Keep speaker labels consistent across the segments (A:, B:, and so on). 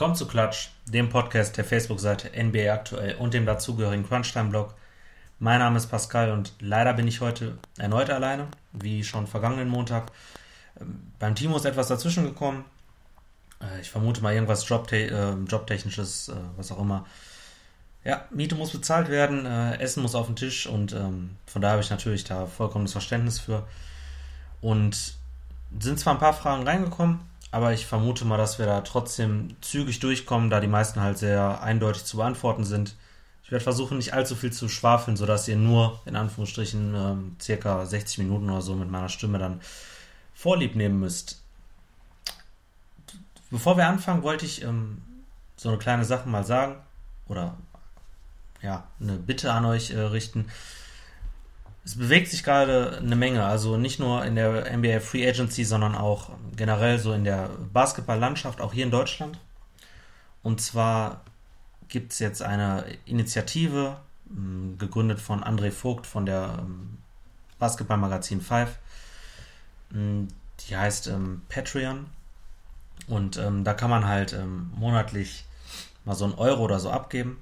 A: Willkommen zu Klatsch, dem Podcast der Facebook-Seite NBA aktuell und dem dazugehörigen Crunchtime-Blog. Mein Name ist Pascal und leider bin ich heute erneut alleine, wie schon vergangenen Montag. Ähm, beim Timo ist etwas dazwischen gekommen. Äh, ich vermute mal irgendwas Jobte äh, Jobtechnisches, äh, was auch immer. Ja, Miete muss bezahlt werden, äh, Essen muss auf den Tisch und ähm, von daher habe ich natürlich da vollkommenes Verständnis für. Und sind zwar ein paar Fragen reingekommen, aber ich vermute mal, dass wir da trotzdem zügig durchkommen, da die meisten halt sehr eindeutig zu beantworten sind. Ich werde versuchen, nicht allzu viel zu schwafeln, sodass ihr nur in Anführungsstrichen ähm, circa 60 Minuten oder so mit meiner Stimme dann vorlieb nehmen müsst. Bevor wir anfangen, wollte ich ähm, so eine kleine Sache mal sagen oder ja, eine Bitte an euch äh, richten es bewegt sich gerade eine Menge, also nicht nur in der NBA Free Agency, sondern auch generell so in der Basketballlandschaft, auch hier in Deutschland. Und zwar gibt es jetzt eine Initiative, ähm, gegründet von André Vogt von der ähm, Basketballmagazin 5. Ähm, die heißt Patreon. Und da kann man halt monatlich mal so einen Euro oder so abgeben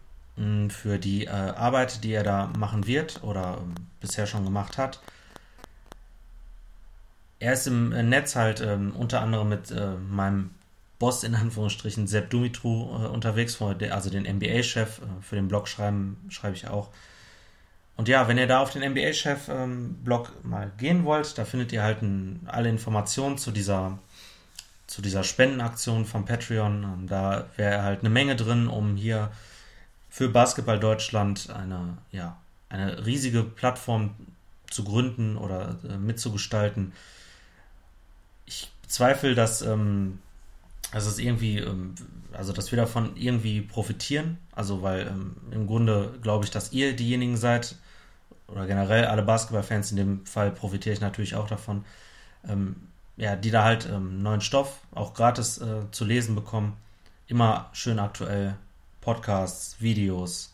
A: für die äh, Arbeit, die er da machen wird oder ähm, bisher schon gemacht hat. Er ist im äh, Netz halt ähm, unter anderem mit äh, meinem Boss in Anführungsstrichen Sepp Dumitru äh, unterwegs, also den NBA-Chef. Für den Blog schreiben schreibe ich auch. Und ja, wenn ihr da auf den NBA-Chef-Blog ähm, mal gehen wollt, da findet ihr halt alle Informationen zu dieser zu dieser Spendenaktion von Patreon. Ähm, da wäre halt eine Menge drin, um hier für Basketball Deutschland eine, ja, eine riesige Plattform zu gründen oder äh, mitzugestalten. Ich bezweifle, dass, ähm, also es irgendwie, ähm, also dass wir davon irgendwie profitieren. Also weil ähm, im Grunde glaube ich, dass ihr diejenigen seid oder generell alle Basketballfans in dem Fall profitiere ich natürlich auch davon. Ähm, ja, die da halt ähm, neuen Stoff auch gratis äh, zu lesen bekommen. Immer schön aktuell Podcasts, Videos,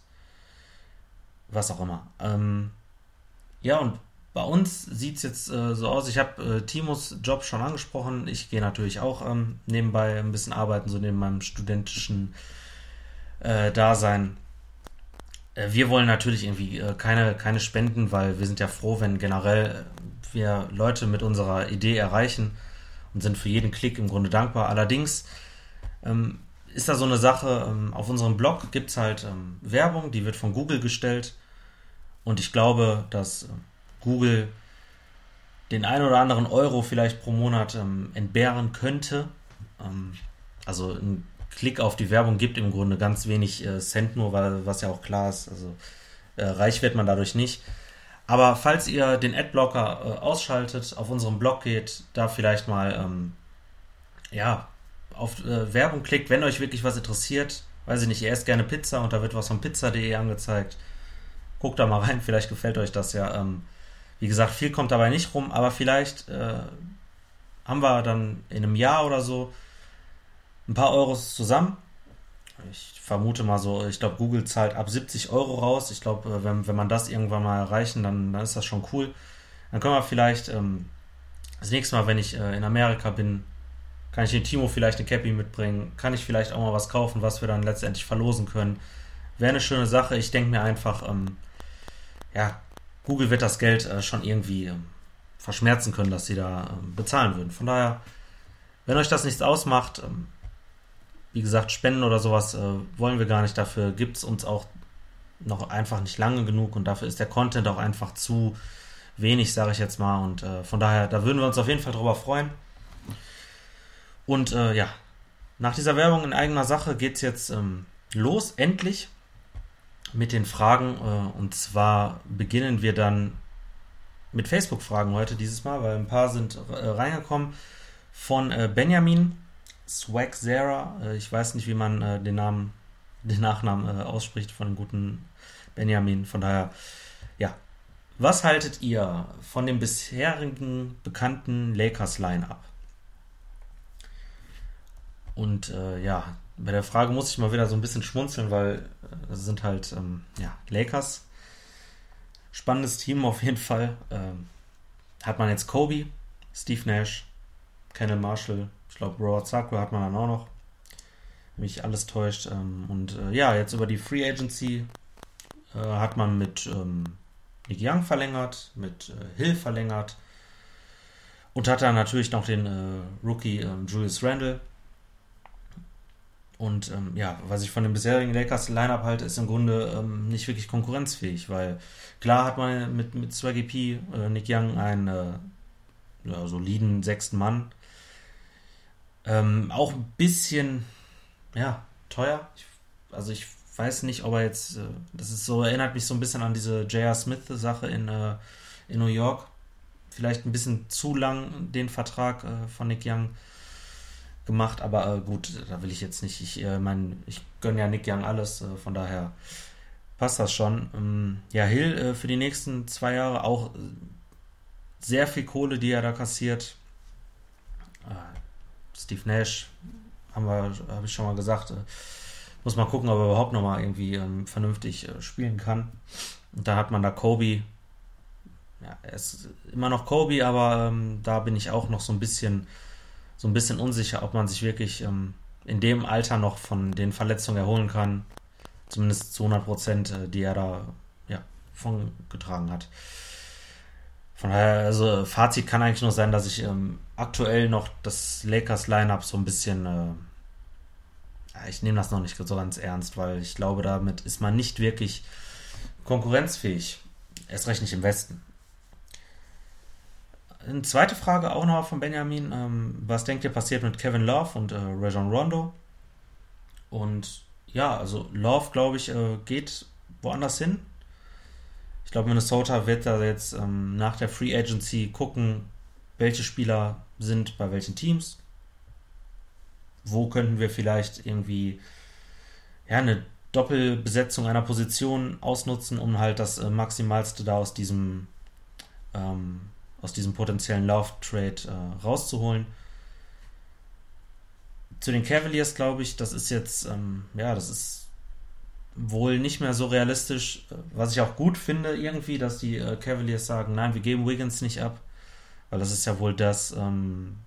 A: was auch immer. Ähm, ja, und bei uns sieht es jetzt äh, so aus. Ich habe äh, Timos Job schon angesprochen. Ich gehe natürlich auch ähm, nebenbei ein bisschen arbeiten, so neben meinem studentischen äh, Dasein. Äh, wir wollen natürlich irgendwie äh, keine, keine Spenden, weil wir sind ja froh, wenn generell wir Leute mit unserer Idee erreichen und sind für jeden Klick im Grunde dankbar. Allerdings ähm, ist da so eine Sache, ähm, auf unserem Blog gibt es halt ähm, Werbung, die wird von Google gestellt. Und ich glaube, dass äh, Google den ein oder anderen Euro vielleicht pro Monat ähm, entbehren könnte. Ähm, also ein Klick auf die Werbung gibt im Grunde ganz wenig äh, Cent nur, weil, was ja auch klar ist. Also äh, reich wird man dadurch nicht. Aber falls ihr den Adblocker äh, ausschaltet, auf unserem Blog geht, da vielleicht mal ähm, ja, auf äh, Werbung klickt, wenn euch wirklich was interessiert. Weiß ich nicht, ihr esst gerne Pizza und da wird was von pizza.de angezeigt. Guckt da mal rein, vielleicht gefällt euch das ja. Ähm, wie gesagt, viel kommt dabei nicht rum, aber vielleicht äh, haben wir dann in einem Jahr oder so ein paar Euros zusammen. Ich vermute mal so, ich glaube, Google zahlt ab 70 Euro raus. Ich glaube, äh, wenn, wenn man das irgendwann mal erreichen, dann, dann ist das schon cool. Dann können wir vielleicht ähm, das nächste Mal, wenn ich äh, in Amerika bin, kann ich dem Timo vielleicht eine Cappy mitbringen? Kann ich vielleicht auch mal was kaufen, was wir dann letztendlich verlosen können? Wäre eine schöne Sache. Ich denke mir einfach, ähm, ja, Google wird das Geld äh, schon irgendwie ähm, verschmerzen können, dass sie da ähm, bezahlen würden. Von daher, wenn euch das nichts ausmacht, ähm, wie gesagt, Spenden oder sowas äh, wollen wir gar nicht. Dafür gibt es uns auch noch einfach nicht lange genug und dafür ist der Content auch einfach zu wenig, sage ich jetzt mal. Und äh, von daher, da würden wir uns auf jeden Fall drüber freuen. Und äh, ja, nach dieser Werbung in eigener Sache geht es jetzt ähm, los, endlich, mit den Fragen. Äh, und zwar beginnen wir dann mit Facebook-Fragen heute dieses Mal, weil ein paar sind äh, reingekommen von äh, Benjamin Swag Zara. Äh, ich weiß nicht, wie man äh, den Namen, den Nachnamen ausspricht von dem guten Benjamin. Von daher, ja. Was haltet ihr von dem bisherigen bekannten Lakers-Line-Up? Und äh, ja, bei der Frage muss ich mal wieder so ein bisschen schmunzeln, weil das äh, sind halt ähm, ja, Lakers. Spannendes Team auf jeden Fall. Ähm, hat man jetzt Kobe, Steve Nash, Kenneth Marshall, ich glaube Robert Sacco hat man dann auch noch. mich alles täuscht. Ähm, und äh, ja, jetzt über die Free Agency äh, hat man mit ähm, Nick Young verlängert, mit äh, Hill verlängert und hat dann natürlich noch den Rookie ähm, Julius Randle. Und ähm, ja, was ich von dem bisherigen Lakers Lineup halte, ist im Grunde ähm, nicht wirklich konkurrenzfähig, weil klar hat man mit, mit Swaggy P, äh, Nick Young einen äh, ja, soliden sechsten Mann. Ähm, auch ein bisschen, ja, teuer. Ich, also ich weiß nicht, ob er jetzt, äh, das ist so, erinnert mich so ein bisschen an diese J.R. Smith-Sache in, äh, in New York. Vielleicht ein bisschen zu lang den Vertrag äh, von Nick Young gemacht, aber äh, gut, da will ich jetzt nicht, ich äh, meine, ich gönne ja Nick Young alles, äh, von daher passt das schon. Ähm, ja, Hill für die nächsten zwei Jahre auch sehr viel Kohle, die er da kassiert. Steve Nash, haben wir, habe ich schon mal gesagt, muss man gucken, ob er überhaupt nochmal irgendwie ähm, vernünftig äh, spielen kann. Und da hat man da Kobe. Ja, er ist immer noch Kobe, aber ähm, da bin ich auch noch so ein bisschen, so ein bisschen unsicher, ob man sich wirklich ähm, in dem Alter noch von den Verletzungen erholen kann. Zumindest zu 100 Prozent, äh, die er da ja, von getragen hat. Von daher, also Fazit kann eigentlich nur sein, dass ich ähm, aktuell noch das Lakers Lineup so ein bisschen äh, ich nehme das noch nicht so ganz ernst, weil ich glaube, damit ist man nicht wirklich konkurrenzfähig. Erst recht nicht im Westen. Eine zweite Frage auch noch von Benjamin. Ähm, was denkt ihr passiert mit Kevin Love und äh, Rajon Rondo? Und ja, also Love, glaube ich, äh, geht woanders hin. Ich glaube, Minnesota wird da jetzt ähm, nach der Free Agency gucken, welche Spieler sind bei welchen Teams wo könnten wir vielleicht irgendwie ja, eine Doppelbesetzung einer Position ausnutzen, um halt das äh, Maximalste da aus diesem, ähm, aus diesem potenziellen Lauf-Trade äh, rauszuholen. Zu den Cavaliers glaube ich, das ist jetzt, ähm, ja, das ist wohl nicht mehr so realistisch, was ich auch gut finde irgendwie, dass die äh, Cavaliers sagen, nein, wir geben Wiggins nicht ab, weil das ist ja wohl das, ähm,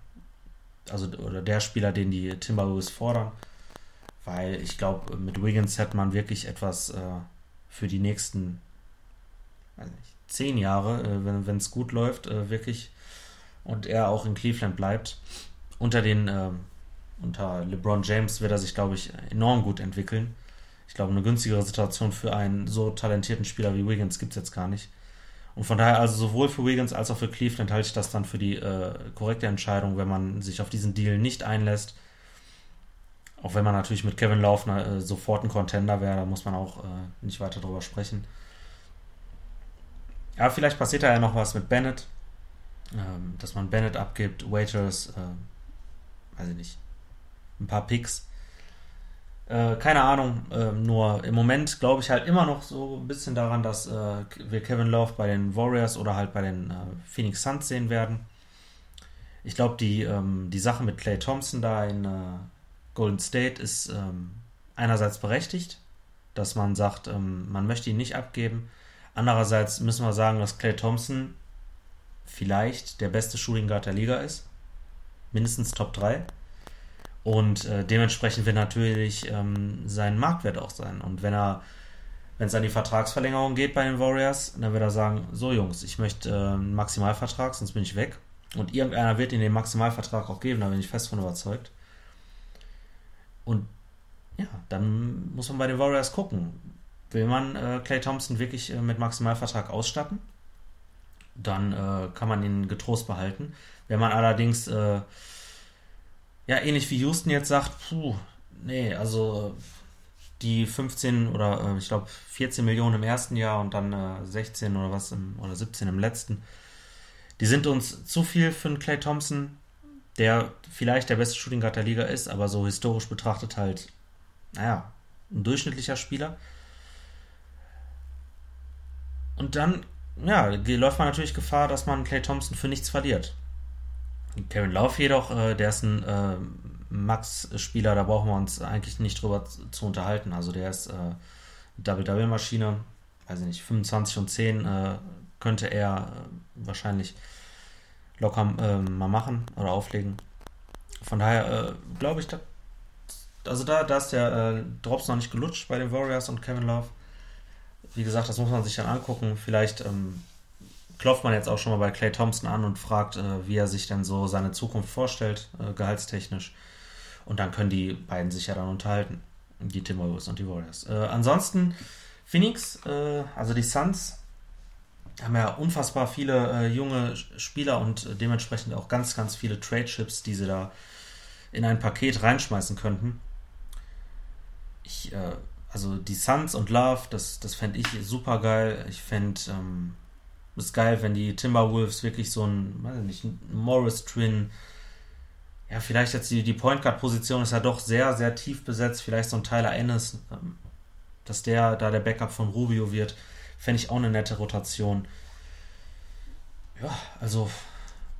A: also oder der Spieler, den die Timberwolves fordern. Weil ich glaube, mit Wiggins hätte man wirklich etwas äh, für die nächsten weiß nicht, zehn Jahre, äh, wenn es gut läuft, äh, wirklich und er auch in Cleveland bleibt. Unter den äh, unter LeBron James wird er sich, glaube ich, enorm gut entwickeln. Ich glaube, eine günstigere Situation für einen so talentierten Spieler wie Wiggins gibt es jetzt gar nicht. Und von daher also sowohl für Wiggins als auch für Cleveland halte ich das dann für die äh, korrekte Entscheidung, wenn man sich auf diesen Deal nicht einlässt. Auch wenn man natürlich mit Kevin Laufner äh, sofort ein Contender wäre, da muss man auch äh, nicht weiter drüber sprechen. Ja, vielleicht passiert da ja noch was mit Bennett, ähm, dass man Bennett abgibt, Waiters, äh, weiß ich nicht, ein paar Picks. Äh, keine Ahnung, äh, nur im Moment glaube ich halt immer noch so ein bisschen daran, dass äh, wir Kevin Love bei den Warriors oder halt bei den äh, Phoenix Suns sehen werden. Ich glaube, die, ähm, die Sache mit Clay Thompson da in äh, Golden State ist ähm, einerseits berechtigt, dass man sagt, ähm, man möchte ihn nicht abgeben. Andererseits müssen wir sagen, dass Clay Thompson vielleicht der beste Shooting Guard der Liga ist. Mindestens Top 3. Und äh, dementsprechend wird natürlich ähm, sein Marktwert auch sein. Und wenn er, wenn es an die Vertragsverlängerung geht bei den Warriors, dann wird er sagen, so Jungs, ich möchte äh, einen Maximalvertrag, sonst bin ich weg. Und irgendeiner wird ihm den Maximalvertrag auch geben, da bin ich fest von überzeugt. Und ja, dann muss man bei den Warriors gucken. Will man äh, Clay Thompson wirklich äh, mit Maximalvertrag ausstatten? Dann äh, kann man ihn getrost behalten. Wenn man allerdings äh, ja, ähnlich wie Houston jetzt sagt, puh, nee, also die 15 oder äh, ich glaube 14 Millionen im ersten Jahr und dann äh, 16 oder was im, oder 17 im letzten, die sind uns zu viel für einen Clay Thompson, der vielleicht der beste Shooting Guard der Liga ist, aber so historisch betrachtet halt, naja, ein durchschnittlicher Spieler. Und dann, ja, läuft man natürlich Gefahr, dass man Clay Thompson für nichts verliert. Kevin Love jedoch, äh, der ist ein äh, Max-Spieler, da brauchen wir uns eigentlich nicht drüber zu unterhalten. Also der ist äh, Double-Double-Maschine, weiß ich nicht, 25 und 10 äh, könnte er äh, wahrscheinlich locker äh, mal machen oder auflegen. Von daher glaube ich, dass, also da, da ist der Drops noch nicht gelutscht bei den Warriors und Kevin Love. Wie gesagt, das muss man sich dann angucken. Vielleicht ähm, klopft man jetzt auch schon mal bei Clay Thompson an und fragt, äh, wie er sich denn so seine Zukunft vorstellt, äh, gehaltstechnisch. Und dann können die beiden sich ja dann unterhalten. Die Timberwolves und die Warriors. Äh, ansonsten, Phoenix, äh, also die Suns, haben ja unfassbar viele äh, junge Spieler und äh, dementsprechend auch ganz, ganz viele Trade-Chips, die sie da in ein Paket reinschmeißen könnten. Ich, also die Suns und Love, das, das fände ich super geil. Ich fände ähm, es geil, wenn die Timberwolves wirklich so ein, weiß nicht, ein Morris-Twin, ja, vielleicht jetzt die, die Point Guard-Position ist ja doch sehr, sehr tief besetzt. Vielleicht so ein Tyler Ennis, ähm, dass der da der Backup von Rubio wird, fände ich auch eine nette Rotation. Ja, also,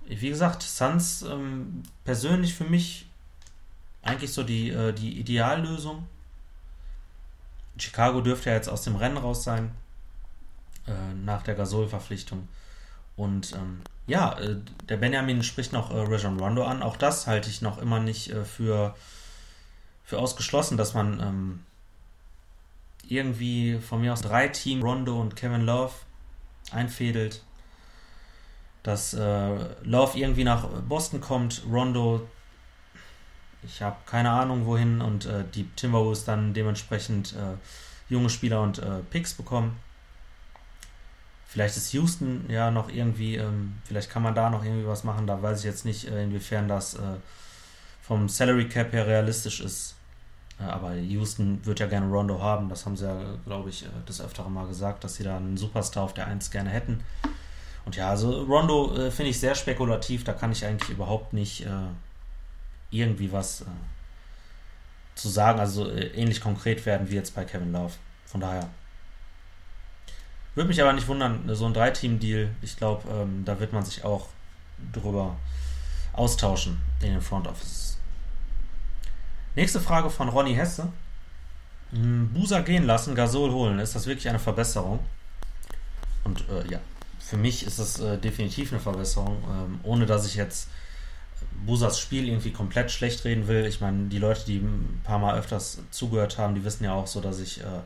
A: wie gesagt, Suns ähm, persönlich für mich eigentlich so die, äh, die Ideallösung. Chicago dürfte ja jetzt aus dem Rennen raus sein, äh, nach der Gasol-Verpflichtung. Und ähm, ja, äh, der Benjamin spricht noch äh, Rajon Rondo an. Auch das halte ich noch immer nicht äh, für, für ausgeschlossen, dass man ähm, irgendwie von mir aus drei Team Rondo und Kevin Love einfädelt. Dass äh, Love irgendwie nach Boston kommt, Rondo, ich habe keine Ahnung wohin und äh, die Timberwolves dann dementsprechend äh, junge Spieler und Picks bekommen. Vielleicht ist Houston ja noch irgendwie, ähm, vielleicht kann man da noch irgendwie was machen. Da weiß ich jetzt nicht, äh, inwiefern das äh, vom Salary Cap her realistisch ist. Äh, aber Houston wird ja gerne Rondo haben. Das haben sie ja, glaube ich, äh, des Öfteren mal gesagt, dass sie da einen Superstar auf der 1 gerne hätten. Und ja, also Rondo äh, finde ich sehr spekulativ. Da kann ich eigentlich überhaupt nicht äh, irgendwie was zu sagen. Also ähnlich konkret werden wie jetzt bei Kevin Love. Von daher würde mich aber nicht wundern, so ein Drei-Team-Deal, ich glaube, ähm, da wird man sich auch drüber austauschen in den Front Offices. Nächste Frage von Ronny Hesse. Hm, Busa gehen lassen, Gasol holen. Ist das wirklich eine Verbesserung? Und äh, ja, für mich ist das äh, definitiv eine Verbesserung, ähm, ohne dass ich jetzt Busas Spiel irgendwie komplett schlecht reden will. Ich meine, die Leute, die ein paar Mal öfters zugehört haben, die wissen ja auch so, dass ich, äh,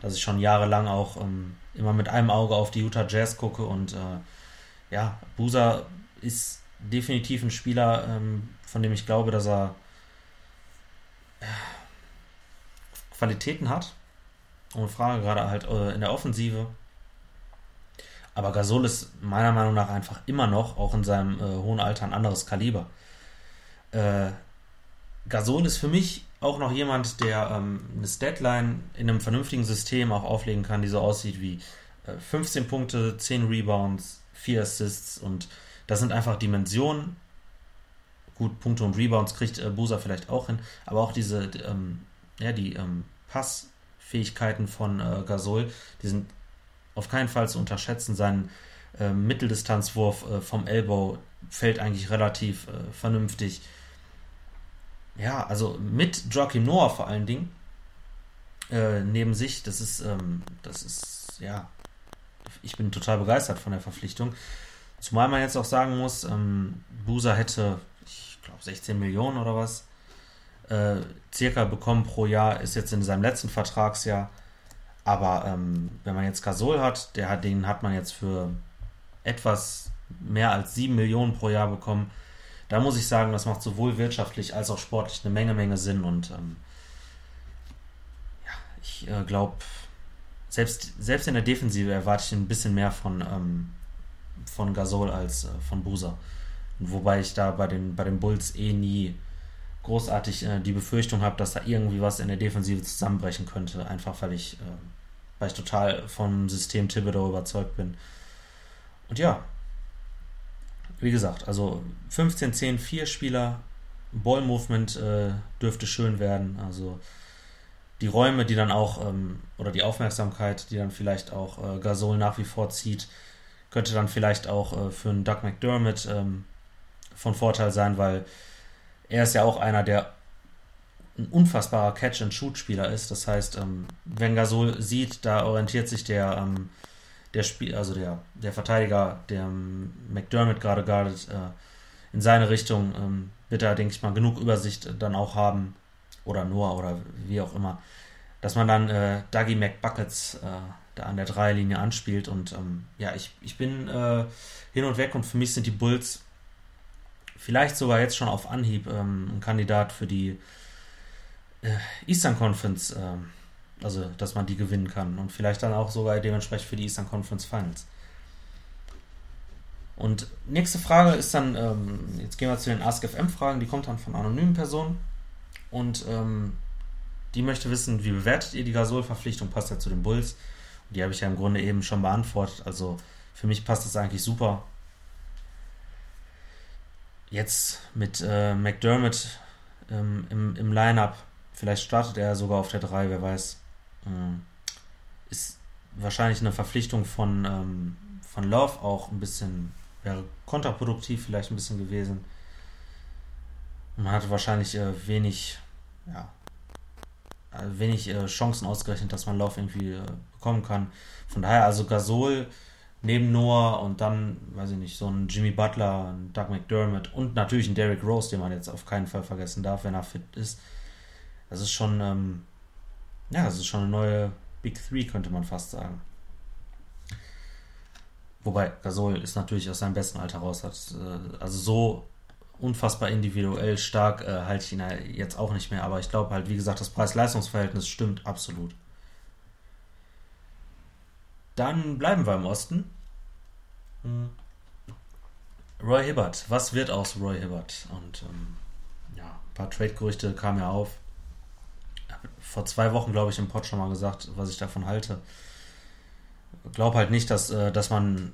A: dass ich schon jahrelang auch ähm, immer mit einem Auge auf die Utah Jazz gucke und äh, ja, Busa ist definitiv ein Spieler, ähm, von dem ich glaube, dass er äh, Qualitäten hat. Ohne Frage, gerade halt äh, in der Offensive. Aber Gasol ist meiner Meinung nach einfach immer noch, auch in seinem äh, hohen Alter, ein anderes Kaliber. Äh, Gasol ist für mich auch noch jemand, der ähm, eine Statline in einem vernünftigen System auch auflegen kann, die so aussieht wie äh, 15 Punkte, 10 Rebounds, 4 Assists und das sind einfach Dimensionen. Gut, Punkte und Rebounds kriegt äh, Busa vielleicht auch hin, aber auch diese, ähm, ja, die ähm, Passfähigkeiten von äh, Gasol, die sind auf keinen Fall zu unterschätzen. Sein äh, Mitteldistanzwurf äh, vom Elbow fällt eigentlich relativ äh, vernünftig ja, also mit Joachim Noah vor allen Dingen äh, neben sich, das ist, ähm, das ist, ja, ich bin total begeistert von der Verpflichtung. Zumal man jetzt auch sagen muss, ähm, Busa hätte, ich glaube, 16 Millionen oder was, äh, circa bekommen pro Jahr, ist jetzt in seinem letzten Vertragsjahr. Aber ähm, wenn man jetzt Gasol hat, der den hat man jetzt für etwas mehr als 7 Millionen pro Jahr bekommen da muss ich sagen, das macht sowohl wirtschaftlich als auch sportlich eine Menge, Menge Sinn und ähm, ja, ich äh, glaube, selbst, selbst in der Defensive erwarte ich ein bisschen mehr von, ähm, von Gasol als äh, von Busa. Wobei ich da bei den, bei den Bulls eh nie großartig äh, die Befürchtung habe, dass da irgendwie was in der Defensive zusammenbrechen könnte, einfach weil ich, äh, weil ich total vom System Thibodeau überzeugt bin. Und ja, wie gesagt, also 15, 10, 4 Spieler, Ball-Movement äh, dürfte schön werden. Also die Räume, die dann auch, ähm, oder die Aufmerksamkeit, die dann vielleicht auch äh, Gasol nach wie vor zieht, könnte dann vielleicht auch äh, für einen Doug McDermott ähm, von Vorteil sein, weil er ist ja auch einer, der ein unfassbarer Catch-and-Shoot-Spieler ist. Das heißt, ähm, wenn Gasol sieht, da orientiert sich der ähm, der Spiel, also der, der Verteidiger, der McDermott gerade guardet, äh, in seine Richtung ähm, wird er, denke ich mal, genug Übersicht dann auch haben, oder Noah oder wie auch immer, dass man dann äh, Dougie McBuckets äh, da an der Dreierlinie anspielt. Und ähm, ja, ich, ich bin äh, hin und weg und für mich sind die Bulls vielleicht sogar jetzt schon auf Anhieb ähm, ein Kandidat für die Eastern Conference, äh, also dass man die gewinnen kann und vielleicht dann auch sogar dementsprechend für die Eastern Conference Finals. Und nächste Frage ist dann, ähm, jetzt gehen wir zu den AskFM-Fragen, die kommt dann von anonymen Personen und ähm, die möchte wissen, wie bewertet ihr die Gasol-Verpflichtung, passt ja zu den Bulls. Und die habe ich ja im Grunde eben schon beantwortet, also für mich passt das eigentlich super. Jetzt mit äh, McDermott ähm, im, im Line-Up Vielleicht startet er sogar auf der 3, wer weiß. Ähm, ist wahrscheinlich eine Verpflichtung von, ähm, von Love auch ein bisschen, wäre kontraproduktiv vielleicht ein bisschen gewesen. Man hatte wahrscheinlich äh, wenig, ja, äh, wenig äh, Chancen ausgerechnet, dass man Love irgendwie äh, bekommen kann. Von daher also Gasol neben Noah und dann, weiß ich nicht, so ein Jimmy Butler, ein Doug McDermott und natürlich ein Derrick Rose, den man jetzt auf keinen Fall vergessen darf, wenn er fit ist das ist schon, ähm, ja, das ist schon eine neue Big Three, könnte man fast sagen. Wobei Gasol ist natürlich aus seinem besten Alter raus. Hat, äh, also so unfassbar individuell stark äh, halte ich ihn jetzt auch nicht mehr. Aber ich glaube halt, wie gesagt, das Preis-Leistungs-Verhältnis stimmt absolut. Dann bleiben wir im Osten. Hm. Roy Hibbert. Was wird aus Roy Hibbert? Und ähm, ja, ein paar Trade-Gerüchte kamen ja auf vor zwei Wochen, glaube ich, im Pod schon mal gesagt, was ich davon halte. Ich glaube halt nicht, dass, äh, dass man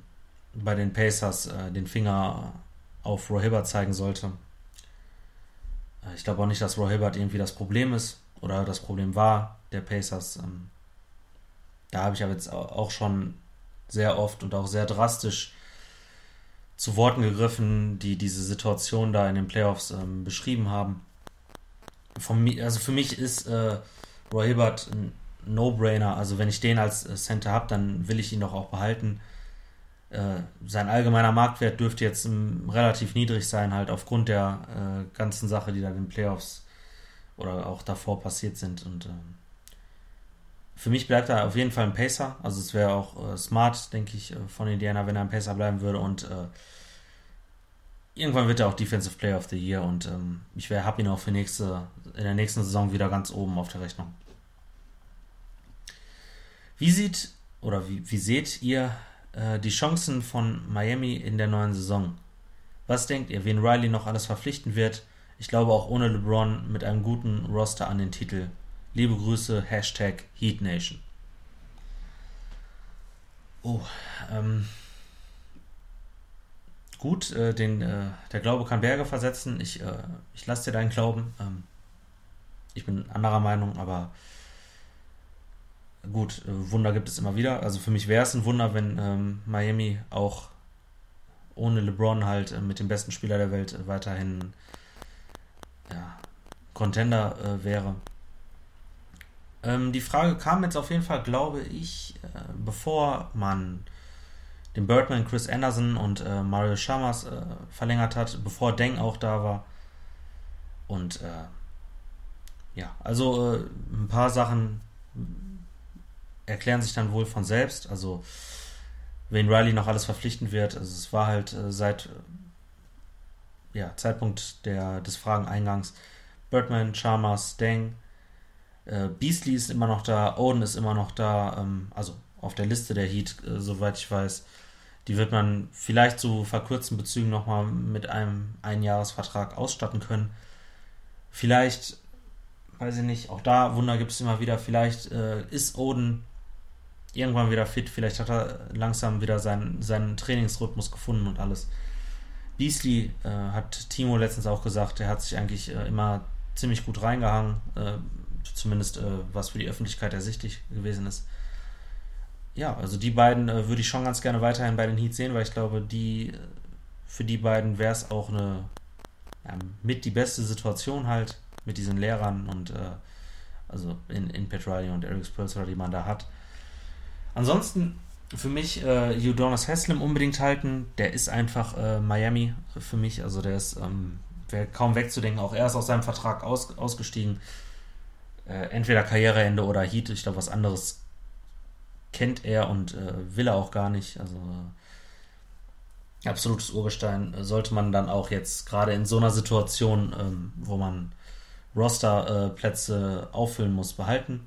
A: bei den Pacers äh, den Finger auf Roy Hibbert zeigen sollte. Äh, ich glaube auch nicht, dass Roy Hibbert irgendwie das Problem ist oder das Problem war der Pacers. Ähm, da habe ich aber jetzt auch schon sehr oft und auch sehr drastisch zu Worten gegriffen, die diese Situation da in den Playoffs ähm, beschrieben haben. Von, also für mich ist äh, Roy Hibbert ein No-Brainer. Also wenn ich den als äh, Center habe, dann will ich ihn doch auch behalten. Äh, sein allgemeiner Marktwert dürfte jetzt um, relativ niedrig sein, halt aufgrund der äh, ganzen Sache, die da in den Playoffs oder auch davor passiert sind. Und äh, für mich bleibt er auf jeden Fall ein Pacer. Also es wäre auch äh, smart, denke ich, äh, von Indiana, wenn er ein Pacer bleiben würde. Und irgendwann wird er auch Defensive Player of the Year und ähm, ich wäre happy noch für nächste, in der nächsten Saison wieder ganz oben auf der Rechnung. Wie sieht oder wie, wie seht ihr äh, die Chancen von Miami in der neuen Saison? Was denkt ihr, wen Riley noch alles verpflichten wird? Ich glaube auch ohne LeBron mit einem guten Roster an den Titel. Liebe Grüße, Hashtag Heat Nation. Oh, ähm, gut, äh, den, äh, der Glaube kann Berge versetzen. Ich, äh, ich lasse dir deinen Glauben. Ähm, ich bin anderer Meinung, aber gut, äh, Wunder gibt es immer wieder. Also für mich wäre es ein Wunder, wenn ähm, Miami auch ohne LeBron halt äh, mit dem besten Spieler der Welt weiterhin ja, Contender äh, wäre. Ähm, die Frage kam jetzt auf jeden Fall, glaube ich, bevor man den Birdman Chris Anderson und äh, Mario äh, verlängert hat, bevor Deng auch da war. Und äh, ja, also äh, ein paar Sachen erklären sich dann wohl von selbst. Also wen Riley noch alles verpflichten wird. Also es war halt äh, seit ja, Zeitpunkt der, des Frageneingangs Birdman, Chalmers, Deng, äh, Beasley ist immer noch da, Oden ist immer noch da, ähm, also auf der Liste der Heat, soweit ich weiß. Die wird man vielleicht zu verkürzten Bezügen nochmal mit einem Einjahresvertrag ausstatten können. Vielleicht, weiß ich nicht, auch da Wunder gibt es immer wieder. Vielleicht äh, ist Oden irgendwann wieder fit. Vielleicht hat er langsam wieder seinen, seinen Trainingsrhythmus gefunden und alles. Beasley äh, hat Timo letztens auch gesagt, er hat sich eigentlich äh, immer ziemlich gut reingehangen, äh, zumindest äh, was für die Öffentlichkeit ersichtlich gewesen ist ja, also die beiden äh, würde ich schon ganz gerne weiterhin bei den Heats sehen, weil ich glaube, die für die beiden wäre es auch eine ja, mit die beste Situation halt mit diesen Lehrern und äh, also in, in Petrali und Eric Spurzer, die man da hat. Ansonsten für mich äh, Udonis Haslem unbedingt halten. Der ist einfach äh, Miami für mich. Also der ist ähm, kaum wegzudenken. Auch er ist aus seinem Vertrag aus, ausgestiegen. äh, entweder Karriereende oder Heat. Ich glaube, was anderes kennt er und äh, will er auch gar nicht. Also äh, absolutes Urgestein sollte man dann auch jetzt gerade in so einer Situation, ähm, wo man Rosterplätze auffüllen muss, behalten.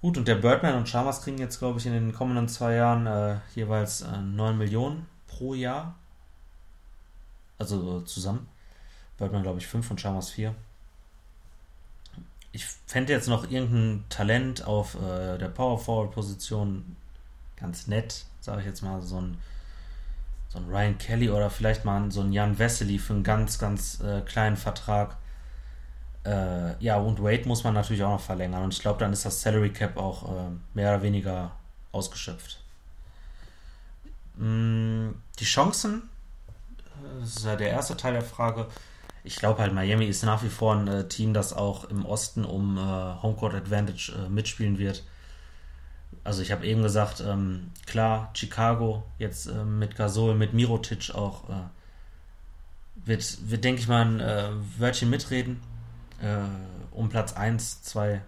A: Gut, und der Birdman und Chalmers kriegen jetzt, glaube ich, in den kommenden zwei Jahren äh, jeweils äh, 9 Millionen pro Jahr. Also äh, zusammen. Birdman, glaube ich, 5 und Chalmers 4. Ich fände jetzt noch irgendein Talent auf äh, der Power Forward Position ganz nett, sage ich jetzt mal, so ein, so ein Ryan Kelly oder vielleicht mal so ein Jan Wessely für einen ganz, ganz äh, kleinen Vertrag. Äh, ja, und Wade muss man natürlich auch noch verlängern. Und ich glaube, dann ist das Salary Cap auch äh, mehr oder weniger ausgeschöpft. Mm, die Chancen, äh, das ist ja der erste Teil der Frage. Ich glaube halt, Miami ist nach wie vor ein äh, Team, das auch im Osten um äh, Homecourt Advantage äh, mitspielen wird. Also ich habe eben gesagt, ähm, klar, Chicago jetzt äh, mit Gasol, mit Mirotic auch wird, wird denke ich mal, ein Wörtchen mitreden äh, um Platz 1, 2.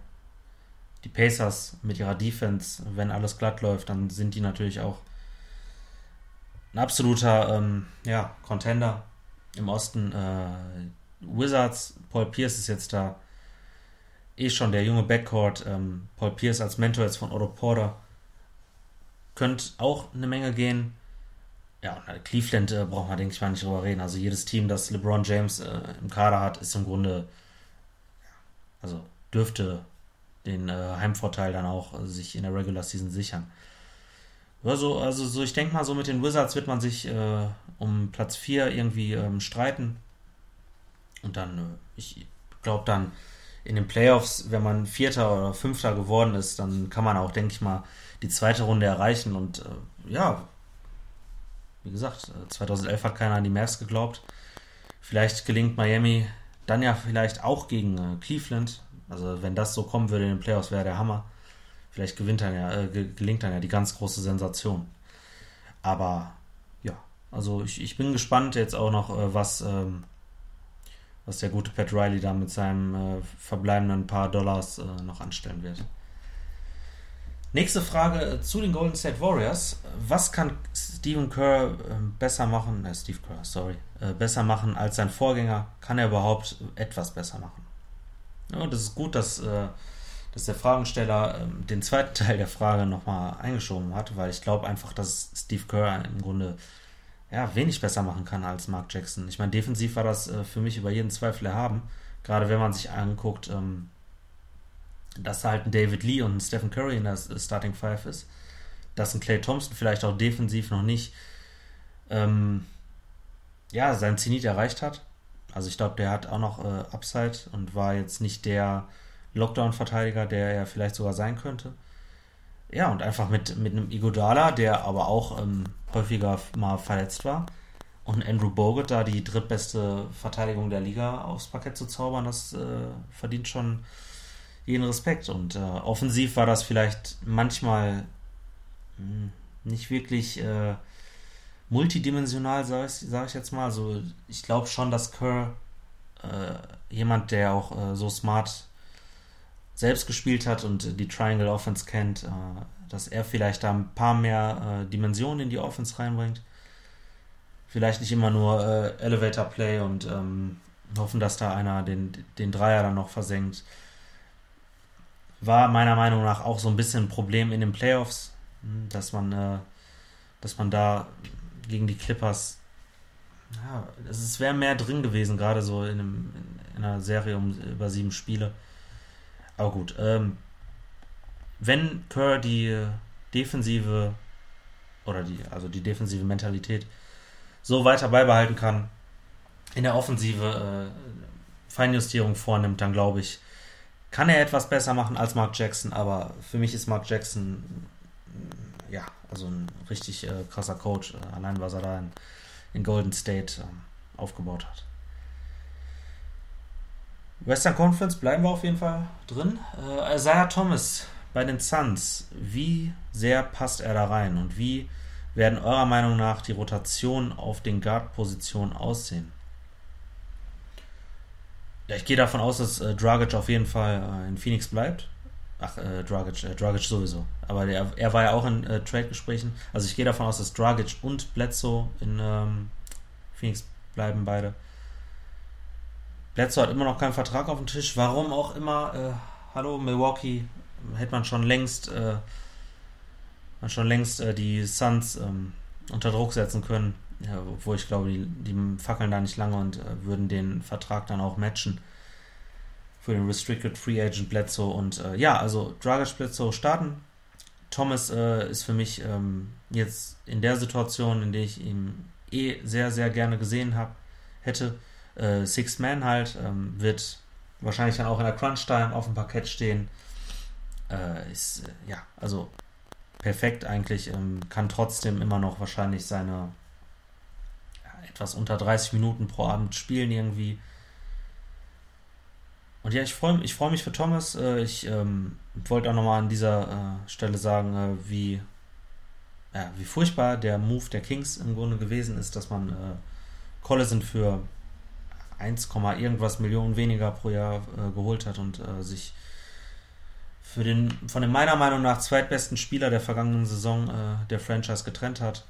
A: Die Pacers mit ihrer Defense, wenn alles glatt läuft, dann sind die natürlich auch ein absoluter ähm, ja, Contender im Osten. Äh, Wizards, Paul Pierce ist jetzt da. Eh schon der junge Backcourt. Ähm, Paul Pierce als Mentor jetzt von Otto Porter. Könnte auch eine Menge gehen. Ja, und Cleveland äh, braucht man, denke ich mal, nicht drüber reden. Also jedes Team, das LeBron James äh, im Kader hat, ist im Grunde also dürfte den äh, Heimvorteil dann auch äh, sich in der Regular Season sichern. Also, also so, ich denke mal, so mit den Wizards wird man sich äh, um Platz 4 irgendwie ähm, streiten. Und dann, äh, ich glaube dann in den Playoffs, wenn man Vierter oder Fünfter geworden ist, dann kann man auch, denke ich mal, die zweite Runde erreichen. Und äh, ja, wie gesagt, 2011 äh, hat keiner an die Mavs geglaubt. Vielleicht gelingt Miami dann ja vielleicht auch gegen äh, Cleveland. Also wenn das so kommen würde in den Playoffs, wäre der Hammer. Vielleicht gewinnt dann ja, äh, gelingt dann ja die ganz große Sensation. Aber ja, also ich, ich bin gespannt jetzt auch noch, äh, was, ähm, was der gute Pat Riley da mit seinem äh, verbleibenden paar Dollars äh, noch anstellen wird. Nächste Frage äh, zu den Golden State Warriors. Was kann Stephen Kerr ähm, besser machen, äh, Steve Kerr, sorry, äh, besser machen als sein Vorgänger? Kann er überhaupt etwas besser machen? Ja, das ist gut, dass, äh, dass der Fragensteller äh, den zweiten Teil der Frage nochmal eingeschoben hat, weil ich glaube einfach, dass Steve Kerr im Grunde ja, wenig besser machen kann als Mark Jackson. Ich meine, defensiv war das äh, für mich über jeden Zweifel erhaben. Gerade wenn man sich anguckt, ähm, dass halt ein David Lee und ein Stephen Curry in der Starting Five ist, dass ein Clay Thompson vielleicht auch defensiv noch nicht ähm, ja, sein Zenit erreicht hat. Also ich glaube, der hat auch noch äh, Upside und war jetzt nicht der Lockdown-Verteidiger, der er vielleicht sogar sein könnte. Ja, und einfach mit, mit einem Igodala, der aber auch ähm, häufiger mal verletzt war. Und Andrew Bogut, da die drittbeste Verteidigung der Liga aufs Parkett zu zaubern, das äh, verdient schon jeden Respekt. Und äh, offensiv war das vielleicht manchmal mh, hm, nicht wirklich äh, multidimensional, sage ich, sag ich, jetzt mal. Also ich glaube schon, dass Kerr äh, jemand, der auch äh, so smart selbst gespielt hat und die Triangle Offense kennt, äh, dass er vielleicht da ein paar mehr äh, Dimensionen in die Offense reinbringt. Vielleicht nicht immer nur Elevator Play und ähm, hoffen, dass da einer den, den Dreier dann noch versenkt war meiner Meinung nach auch so ein bisschen ein Problem in den Playoffs, hm, dass man, äh, dass man da gegen die Clippers, ja, es wäre mehr drin gewesen, gerade so in, einem, in, einer Serie um über sieben Spiele. Aber gut, ähm, wenn Kerr die defensive oder die, also die defensive Mentalität so weiter beibehalten kann, in der Offensive äh, Feinjustierung vornimmt, dann glaube ich, kann er etwas besser machen als Mark Jackson, aber für mich ist Mark Jackson ja, also ein richtig äh, krasser Coach, äh, allein was er da in, in Golden State äh, aufgebaut hat. Western Conference bleiben wir auf jeden Fall drin. Äh, Isaiah Thomas bei den Suns, wie sehr passt er da rein und wie werden eurer Meinung nach die Rotationen auf den Guard-Positionen aussehen? Ja, ich gehe davon aus, dass äh, Dragic auf jeden Fall äh, in Phoenix bleibt. Ach, äh, Dragic, äh, Dragic sowieso. Aber der, er war ja auch in äh, Trade-Gesprächen. Also ich gehe davon aus, dass Dragic und Bledsoe in ähm, Phoenix bleiben beide. Bledsoe hat immer noch keinen Vertrag auf dem Tisch. Warum auch immer. Äh, hallo Milwaukee, hätte man schon längst, äh, man schon längst die Suns ähm, unter Druck setzen können. Ja, obwohl ich glaube, die, die fackeln da nicht lange und äh, würden den Vertrag dann auch matchen für den Restricted Free Agent Bledsoe. Und äh, ja, also Dragic Bledsoe starten. Thomas äh, ist für mich ähm, jetzt in der Situation, in der ich ihn eh sehr, sehr gerne gesehen habe, hätte, äh, Six Man halt, ähm, wird wahrscheinlich dann auch in der Crunch-Time auf dem Parkett stehen. Äh, ist, äh, ja, also perfekt eigentlich, ähm, kann trotzdem immer noch wahrscheinlich seine etwas unter 30 Minuten pro Abend spielen irgendwie. Und ja, ich freue ich freu mich für Thomas. Äh, ich ähm, wollte auch nochmal an dieser äh, Stelle sagen, äh, wie, ja, wie furchtbar der Move der Kings im Grunde gewesen ist, dass man äh, Collison für 1, irgendwas Millionen weniger pro Jahr äh, geholt hat und äh, sich für den von dem meiner Meinung nach zweitbesten Spieler der vergangenen Saison äh, der Franchise getrennt hat.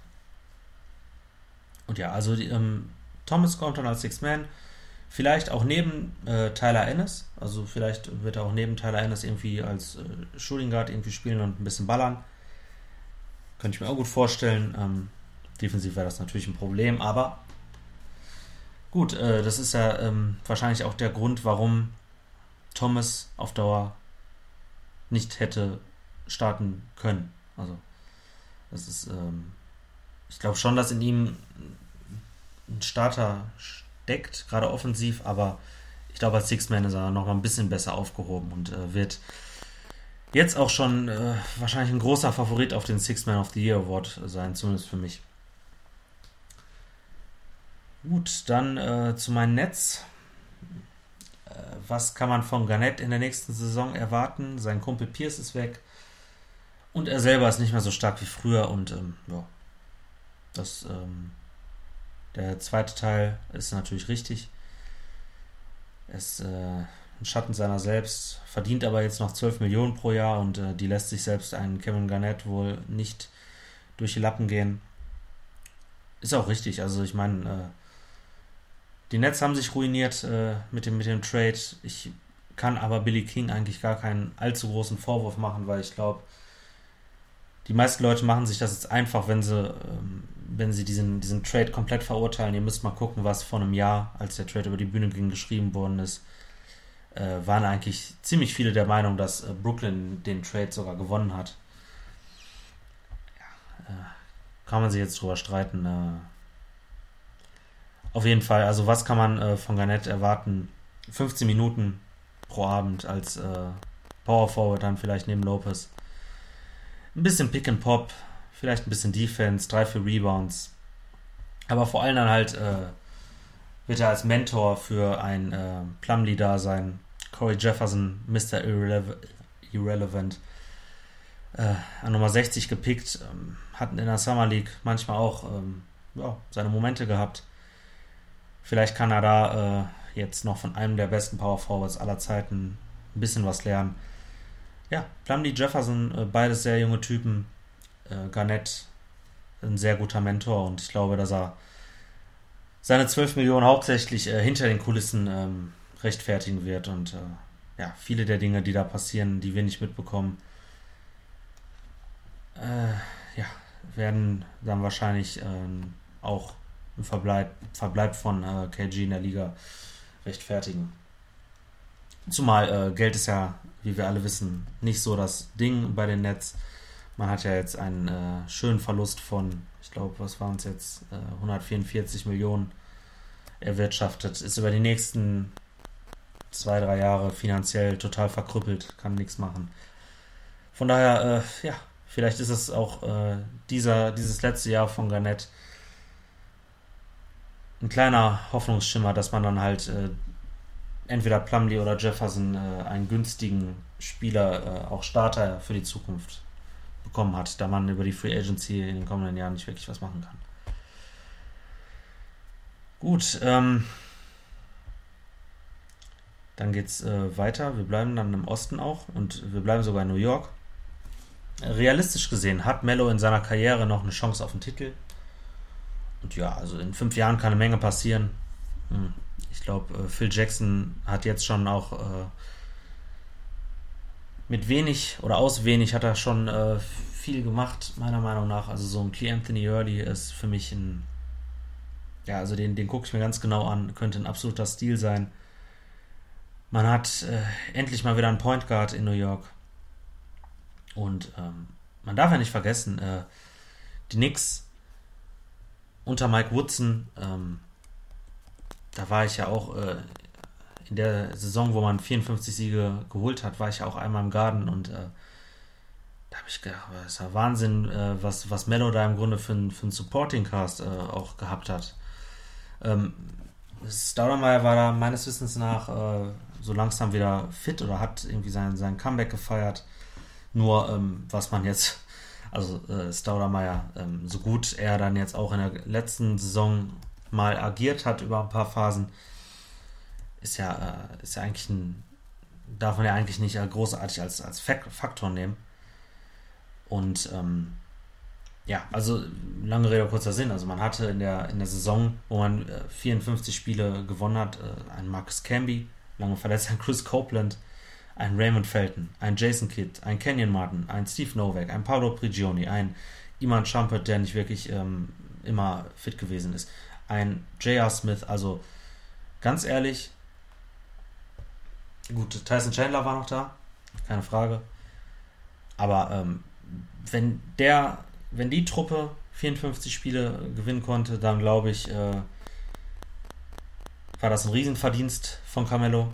A: Und ja, also ähm, Thomas kommt dann als Six Man. Vielleicht auch neben äh, Tyler Ennis. Also vielleicht wird er auch neben Tyler Ennis irgendwie als äh, Shooting Guard irgendwie spielen und ein bisschen ballern. Könnte ich mir auch gut vorstellen. Ähm, defensiv wäre das natürlich ein Problem, aber Gut, äh, das ist ja ähm, wahrscheinlich auch der Grund, warum Thomas auf Dauer nicht hätte starten können. Also, das ist, ähm, ich glaube schon, dass in ihm ein Starter steckt, gerade offensiv, aber ich glaube, als Six-Man ist er noch mal ein bisschen besser aufgehoben und äh, wird jetzt auch schon äh, wahrscheinlich ein großer Favorit auf den Six-Man of the Year Award sein, zumindest für mich. Gut, dann äh, zu meinem Netz. Äh, was kann man von Garnett in der nächsten Saison erwarten? Sein Kumpel Pierce ist weg. Und er selber ist nicht mehr so stark wie früher. Und ähm, ja, das, ähm, der zweite Teil ist natürlich richtig. Ist äh, ein Schatten seiner selbst, verdient aber jetzt noch 12 Millionen pro Jahr und äh, die lässt sich selbst einen Kevin Garnett wohl nicht durch die Lappen gehen. Ist auch richtig. Also ich meine, äh, die Nets haben sich ruiniert äh, mit, dem, mit dem Trade. Ich kann aber Billy King eigentlich gar keinen allzu großen Vorwurf machen, weil ich glaube, die meisten Leute machen sich das jetzt einfach, wenn sie, ähm, wenn sie diesen, diesen Trade komplett verurteilen. Ihr müsst mal gucken, was vor einem Jahr, als der Trade über die Bühne ging, geschrieben worden ist. Äh, waren eigentlich ziemlich viele der Meinung, dass äh, Brooklyn den Trade sogar gewonnen hat. Ja, äh, kann man sich jetzt drüber streiten. Äh, auf jeden Fall, also was kann man äh, von Garnett erwarten? 15 Minuten pro Abend als äh, Power Forward dann vielleicht neben Lopez. Ein bisschen Pick and Pop, vielleicht ein bisschen Defense, drei, vier Rebounds. Aber vor allem dann halt äh, wird er als Mentor für ein äh, Plumlee da sein. Corey Jefferson, Mr. Irrele Irrelevant. Äh, an Nummer 60 gepickt, ähm, hat in der Summer League manchmal auch ähm, ja, seine Momente gehabt. Vielleicht kann er da äh, jetzt noch von einem der besten Power Forwards aller Zeiten ein bisschen was lernen. Ja, Plumlee Jefferson, äh, beides sehr junge Typen. Äh, Garnett, ein sehr guter Mentor und ich glaube, dass er seine 12 Millionen hauptsächlich äh, hinter den Kulissen ähm, rechtfertigen wird und ja, viele der Dinge, die da passieren, die wir nicht mitbekommen, äh, ja, werden dann wahrscheinlich ähm, auch einen Verbleib, Verbleib von äh, KG in der Liga rechtfertigen. Zumal äh, Geld ist ja, wie wir alle wissen, nicht so das Ding bei den Nets. Man hat ja jetzt einen äh, schönen Verlust von, ich glaube, was waren es jetzt, 144 äh, Millionen erwirtschaftet. Ist über die nächsten zwei, drei Jahre finanziell total verkrüppelt, kann nichts machen. Von daher, äh, ja, vielleicht ist es auch äh, dieser, dieses letzte Jahr von Garnett ein kleiner Hoffnungsschimmer, dass man dann halt äh, entweder Plumlee oder Jefferson äh, einen günstigen Spieler, äh, auch Starter für die Zukunft bekommen hat, da man über die Free Agency in den kommenden Jahren nicht wirklich was machen kann. Gut, ähm, Dann geht's äh, weiter. Wir bleiben dann im Osten auch und wir bleiben sogar in New York. Realistisch gesehen hat Mello in seiner Karriere noch eine Chance auf den Titel. Und ja, also in fünf Jahren kann eine Menge passieren. Hm, ich glaube, äh, Phil Jackson hat jetzt schon auch äh, mit wenig oder aus wenig hat er schon äh, viel gemacht, meiner Meinung nach. Also so ein Key Anthony Early ist für mich ein, ja, also den, den gucke ich mir ganz genau an, könnte ein absoluter Stil sein. Man hat äh, endlich mal wieder einen Point Guard in New York. Und ähm, man darf ja nicht vergessen, äh, die Knicks unter Mike Woodson, ähm, da war ich ja auch äh, in der Saison, wo man 54 Siege geholt hat, war ich ja auch einmal im Garten und äh, da habe ich gedacht, das ist ja Wahnsinn, äh, was, was Mello da im Grunde für, für einen Supporting Cast äh, auch gehabt hat. Ähm, Staudemeyer war da meines Wissens nach äh, so langsam wieder fit oder hat irgendwie sein, sein Comeback gefeiert. Nur ähm, was man jetzt, also äh, Staudemeyer, ähm, so gut er dann jetzt auch in der letzten Saison mal agiert hat über ein paar Phasen, ist ja, äh, ist ja eigentlich ein, darf man ja eigentlich nicht äh, großartig als, als Faktor nehmen. Und ähm, ja, also lange Rede, kurzer Sinn. Also man hatte in der, in der Saison, wo man äh, 54 Spiele gewonnen hat, äh, einen Marcus Camby, lange verletzt, einen Chris Copeland, einen Raymond Felton, einen Jason Kidd, einen Kenyon Martin, einen Steve Novak, einen Paolo Prigioni, einen Iman Shumpert, der nicht wirklich ähm, immer fit gewesen ist, ein J.R. Smith, also ganz ehrlich, gut, Tyson Chandler war noch da, keine Frage. Aber ähm, wenn der, wenn die Truppe 54 Spiele gewinnen konnte, dann glaube ich, äh, war das ein Riesenverdienst von Carmelo.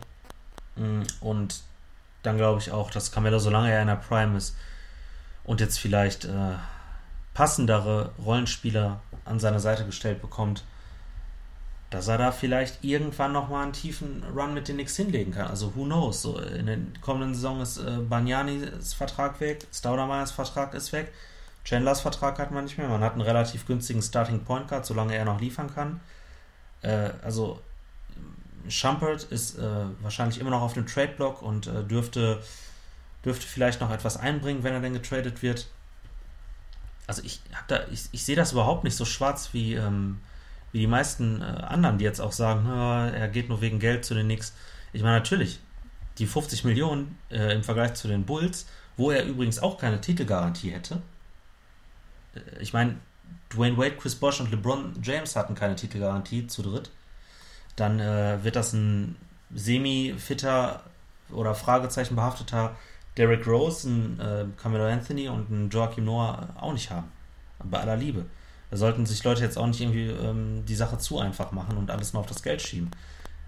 A: Mm, und dann glaube ich auch, dass Carmelo, solange er in der Prime ist und jetzt vielleicht äh, passendere Rollenspieler an seine Seite gestellt bekommt, dass er da vielleicht irgendwann nochmal einen tiefen Run mit den Knicks hinlegen kann. Also who knows. So, in der kommenden Saison ist äh, Bagnanis Vertrag weg, Staudermeyers Vertrag ist weg, Chandlers Vertrag hat man nicht mehr. Man hat einen relativ günstigen Starting Point Guard, solange er noch liefern kann. Äh, also Shumpert ist äh, wahrscheinlich immer noch auf dem Trade-Block und äh, dürfte, dürfte vielleicht noch etwas einbringen, wenn er denn getradet wird. Also ich, ich, ich sehe das überhaupt nicht so schwarz wie... Ähm, wie die meisten äh, anderen, die jetzt auch sagen, er geht nur wegen Geld zu den Knicks. Ich meine, natürlich, die 50 Millionen äh, im Vergleich zu den Bulls, wo er übrigens auch keine Titelgarantie hätte. Äh, ich meine, Dwayne Wade, Chris Bosch und LeBron James hatten keine Titelgarantie zu dritt. Dann äh, wird das ein semi-fitter oder Fragezeichen behafteter Derrick Rose, ein äh, Carmelo Anthony und ein Joachim Noah auch nicht haben. Bei aller Liebe. Da sollten sich Leute jetzt auch nicht irgendwie ähm, die Sache zu einfach machen und alles nur auf das Geld schieben.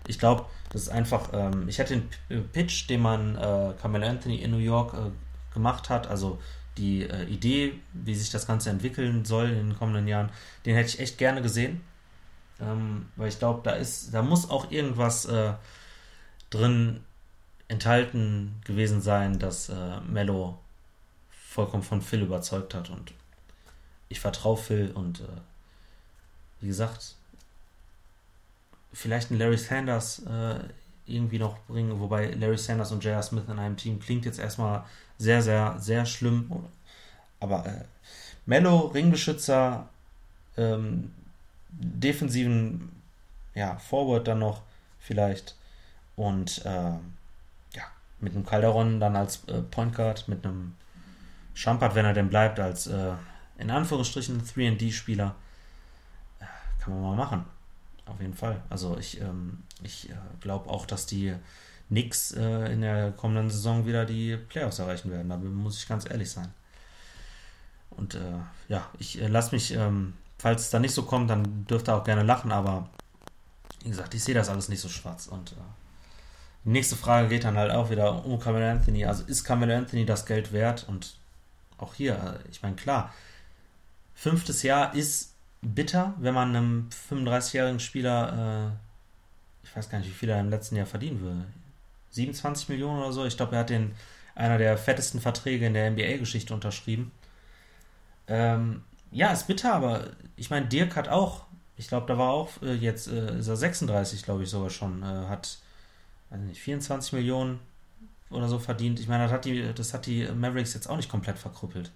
A: Ich glaube, das ist einfach, ähm, ich hätte den äh, Pitch, den man äh, Carmelo Anthony in New York äh, gemacht hat, also die äh, Idee, wie sich das Ganze entwickeln soll in den kommenden Jahren, den hätte ich echt gerne gesehen. Ähm, weil ich glaube, da ist, da muss auch irgendwas äh, drin enthalten gewesen sein, dass äh, Mello vollkommen von Phil überzeugt hat und ich vertraue Phil und äh, wie gesagt, vielleicht ein Larry Sanders äh, irgendwie noch bringen, wobei Larry Sanders und J.R. Smith in einem Team klingt jetzt erstmal sehr, sehr, sehr schlimm. Aber äh, Mello, Ringbeschützer, ähm, defensiven ja, Forward dann noch vielleicht und äh, ja, mit einem Calderon dann als äh, Point Guard, mit einem Champard, wenn er denn bleibt, als äh, in Anführungsstrichen 3D-Spieler. Äh, kann man mal machen. Auf jeden Fall. Also ich, ähm, ich äh, glaube auch, dass die Knicks äh, in der kommenden Saison wieder die Playoffs erreichen werden. Da muss ich ganz ehrlich sein. Und äh, ja, ich äh, lasse mich, ähm, falls es da nicht so kommt, dann dürft ihr auch gerne lachen, aber wie gesagt, ich sehe das alles nicht so schwarz. Und äh, die nächste Frage geht dann halt auch wieder um Carmelo Anthony. Also ist Carmelo Anthony das Geld wert? Und auch hier, ich meine, klar, fünftes Jahr ist bitter, wenn man einem 35-jährigen Spieler, äh, ich weiß gar nicht, wie viel er im letzten Jahr verdienen würde. 27 Millionen oder so. Ich glaube, er hat den einer der fettesten Verträge in der NBA-Geschichte unterschrieben. Ähm, ja, ist bitter, aber ich meine, Dirk hat auch, ich glaube, da war auch äh, jetzt, äh, ist er 36, glaube ich sogar schon, äh, hat weiß nicht, 24 Millionen oder so verdient. Ich meine, das das hat die Mavericks jetzt auch nicht komplett verkrüppelt.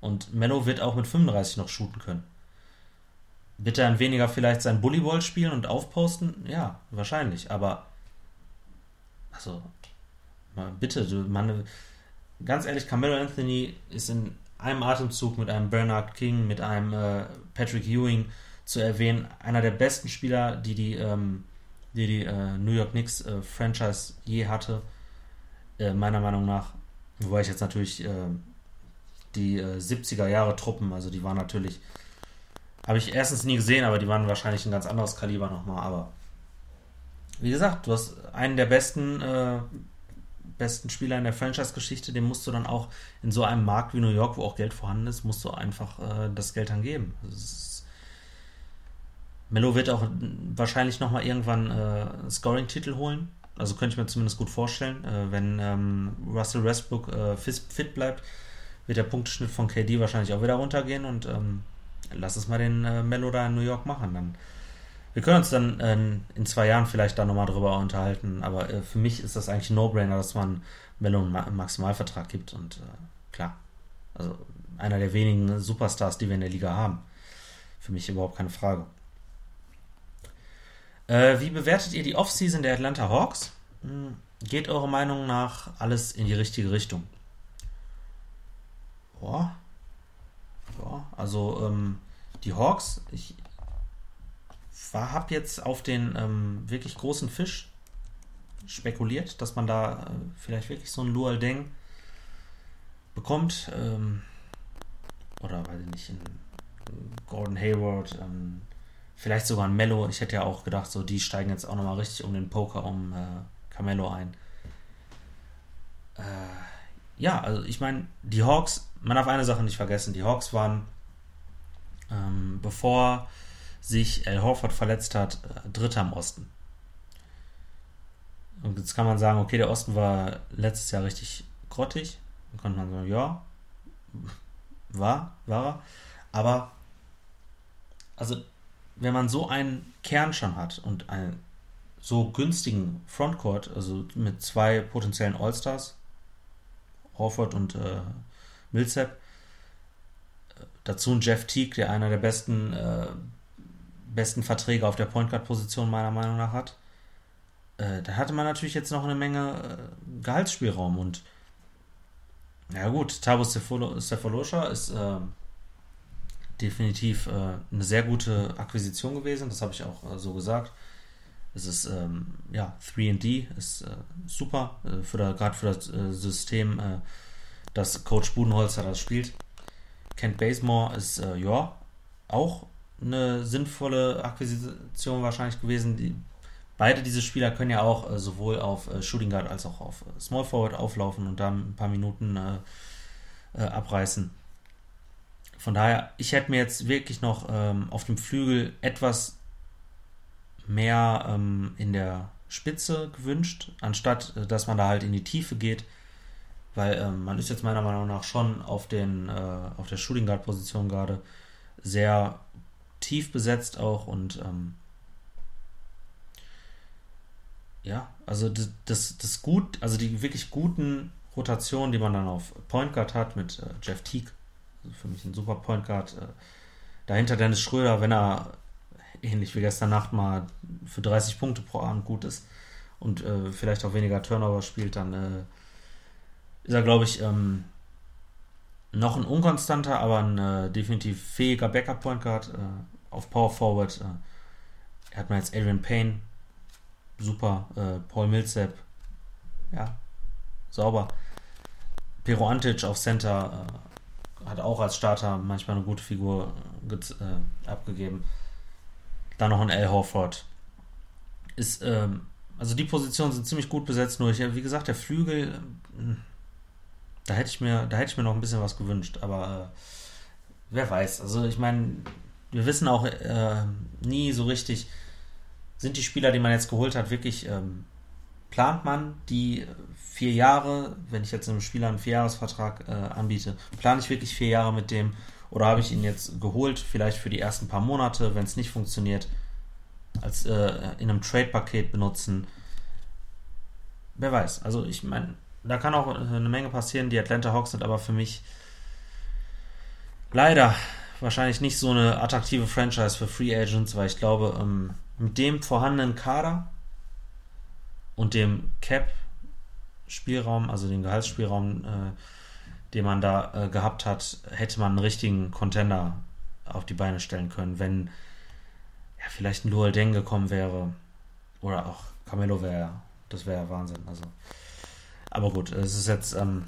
A: Und Mello wird auch mit 35 noch shooten können. Wird er dann weniger vielleicht sein Bullyball spielen und aufposten? Ja, wahrscheinlich. Aber, also, bitte, du, man, ganz ehrlich, Carmelo Anthony ist in einem Atemzug mit einem Bernard King, mit einem äh, Patrick Ewing zu erwähnen, einer der besten Spieler, die die, ähm, die, die äh, New York Knicks äh, Franchise je hatte, äh, meiner Meinung nach. Wobei ich jetzt natürlich äh, die 70er äh, Jahre Truppen, also die waren natürlich, habe ich erstens nie gesehen, aber die waren wahrscheinlich ein ganz anderes Kaliber nochmal. Aber wie gesagt, du hast einen der besten besten Spieler in der Franchise-Geschichte, dem musst du dann auch in so einem Markt wie New York, wo auch Geld vorhanden ist, musst du einfach äh, das Geld dann geben. Melo wird auch wahrscheinlich nochmal irgendwann äh, Scoring-Titel holen. Also könnte ich mir zumindest gut vorstellen. Äh, wenn ähm, Russell Westbrook äh, fit bleibt, wird der Punkteschnitt von KD wahrscheinlich auch wieder runtergehen und ähm, lass es mal den äh, Melo da in New York machen. Dann wir können uns dann äh, in zwei Jahren vielleicht da nochmal drüber unterhalten, aber äh, für mich ist das eigentlich ein No-Brainer, dass man Melo einen Maximalvertrag gibt und äh, klar, also einer der wenigen Superstars, die wir in der Liga haben. Für mich überhaupt keine Frage. Äh, wie bewertet ihr die Offseason der Atlanta Hawks? Hm, geht eure Meinung nach alles in die richtige Richtung? Boah. Ja, also ähm, die Hawks, ich, war, habe jetzt auf den ähm, wirklich großen Fisch spekuliert, dass man da äh, vielleicht wirklich so ein Lual Deng bekommt. Ähm, oder weiß ich nicht, in Gordon Hayward, ähm, vielleicht sogar ein Mello. Ich hätte ja auch gedacht, so die steigen jetzt auch nochmal richtig um den Poker um äh, Carmelo ein. Äh, ja, also ich meine, die Hawks, man darf eine Sache nicht vergessen, die Hawks waren, ähm, bevor sich Al Horford verletzt hat, äh, Dritter im Osten. Und jetzt kann man sagen, okay, der Osten war letztes Jahr richtig grottig. Dann konnte man sagen, ja, war, war er. Aber, also, wenn man so einen Kern schon hat und einen so günstigen Frontcourt, also mit zwei potenziellen Allstars, Horford und äh, Millsap, äh, dazu ein Jeff Teague, der einer der besten äh, besten Verträge auf der Point Guard Position meiner Meinung nach hat. Äh, da hatte man natürlich jetzt noch eine Menge äh, Gehaltsspielraum und ja gut, Tabo Cephalosha ist äh, definitiv äh, eine sehr gute Akquisition gewesen, das habe ich auch so gesagt. Es ist ähm, ja 3D ist super für gerade für das System, das Coach Budenholzer das spielt. Kent Basemore ist ja auch eine sinnvolle Akquisition wahrscheinlich gewesen. Die, beide diese Spieler können ja auch äh, sowohl auf äh, Shooting Guard als auch auf äh, Small Forward auflaufen und dann ein paar Minuten äh, äh, abreißen. Von daher, ich hätte mir jetzt wirklich noch ähm, auf dem Flügel etwas mehr ähm, in der Spitze gewünscht, anstatt äh, dass man da halt in die Tiefe geht, weil ähm, man ist jetzt meiner Meinung nach schon auf, den, auf der Shooting Guard Position gerade sehr tief besetzt auch und ähm, ja, also das, das, das gut, also die wirklich guten Rotationen, die man dann auf Point Guard hat mit äh, Jeff Teague, also für mich ein super Point Guard. Äh, dahinter Dennis Schröder, wenn er ähnlich wie gestern Nacht mal für 30 Punkte pro Abend gut ist und äh, vielleicht auch weniger Turnover spielt, dann äh, ist er, glaube ich, ähm, noch ein unkonstanter, aber ein äh, definitiv fähiger Backup-Point Guard äh, auf Power Forward. Äh, hat man jetzt Adrian Payne, super. Äh, Paul Millsap, ja, sauber. Pero Antic auf Center äh, hat auch als Starter manchmal eine gute Figur äh, abgegeben. Dann noch ein Al Horford. Ist, ähm, also die Positionen sind ziemlich gut besetzt, nur ich, wie gesagt, der Flügel, da hätte ich mir, da hätte ich mir noch ein bisschen was gewünscht, aber äh, wer weiß. Also ich meine, wir wissen auch äh, nie so richtig, sind die Spieler, die man jetzt geholt hat, wirklich, ähm, plant man die vier Jahre, wenn ich jetzt einem Spieler einen Vierjahresvertrag äh, anbiete, plane ich wirklich vier Jahre mit dem oder habe ich ihn jetzt geholt, vielleicht für die ersten paar Monate, wenn es nicht funktioniert, als äh, in einem Trade-Paket benutzen. wer weiß. Also ich meine, da kann auch eine Menge passieren. Die Atlanta Hawks sind aber für mich leider wahrscheinlich nicht so eine attraktive Franchise für Free Agents, weil ich glaube, ähm, mit dem vorhandenen Kader und dem Cap-Spielraum, also dem Gehaltsspielraum, äh, den man da äh, gehabt hat, hätte man einen richtigen Contender auf die Beine stellen können, wenn ja, vielleicht ein Luol Deng gekommen wäre oder auch Camelo wäre, das wäre ja Wahnsinn. Also, aber gut, es ist jetzt ähm,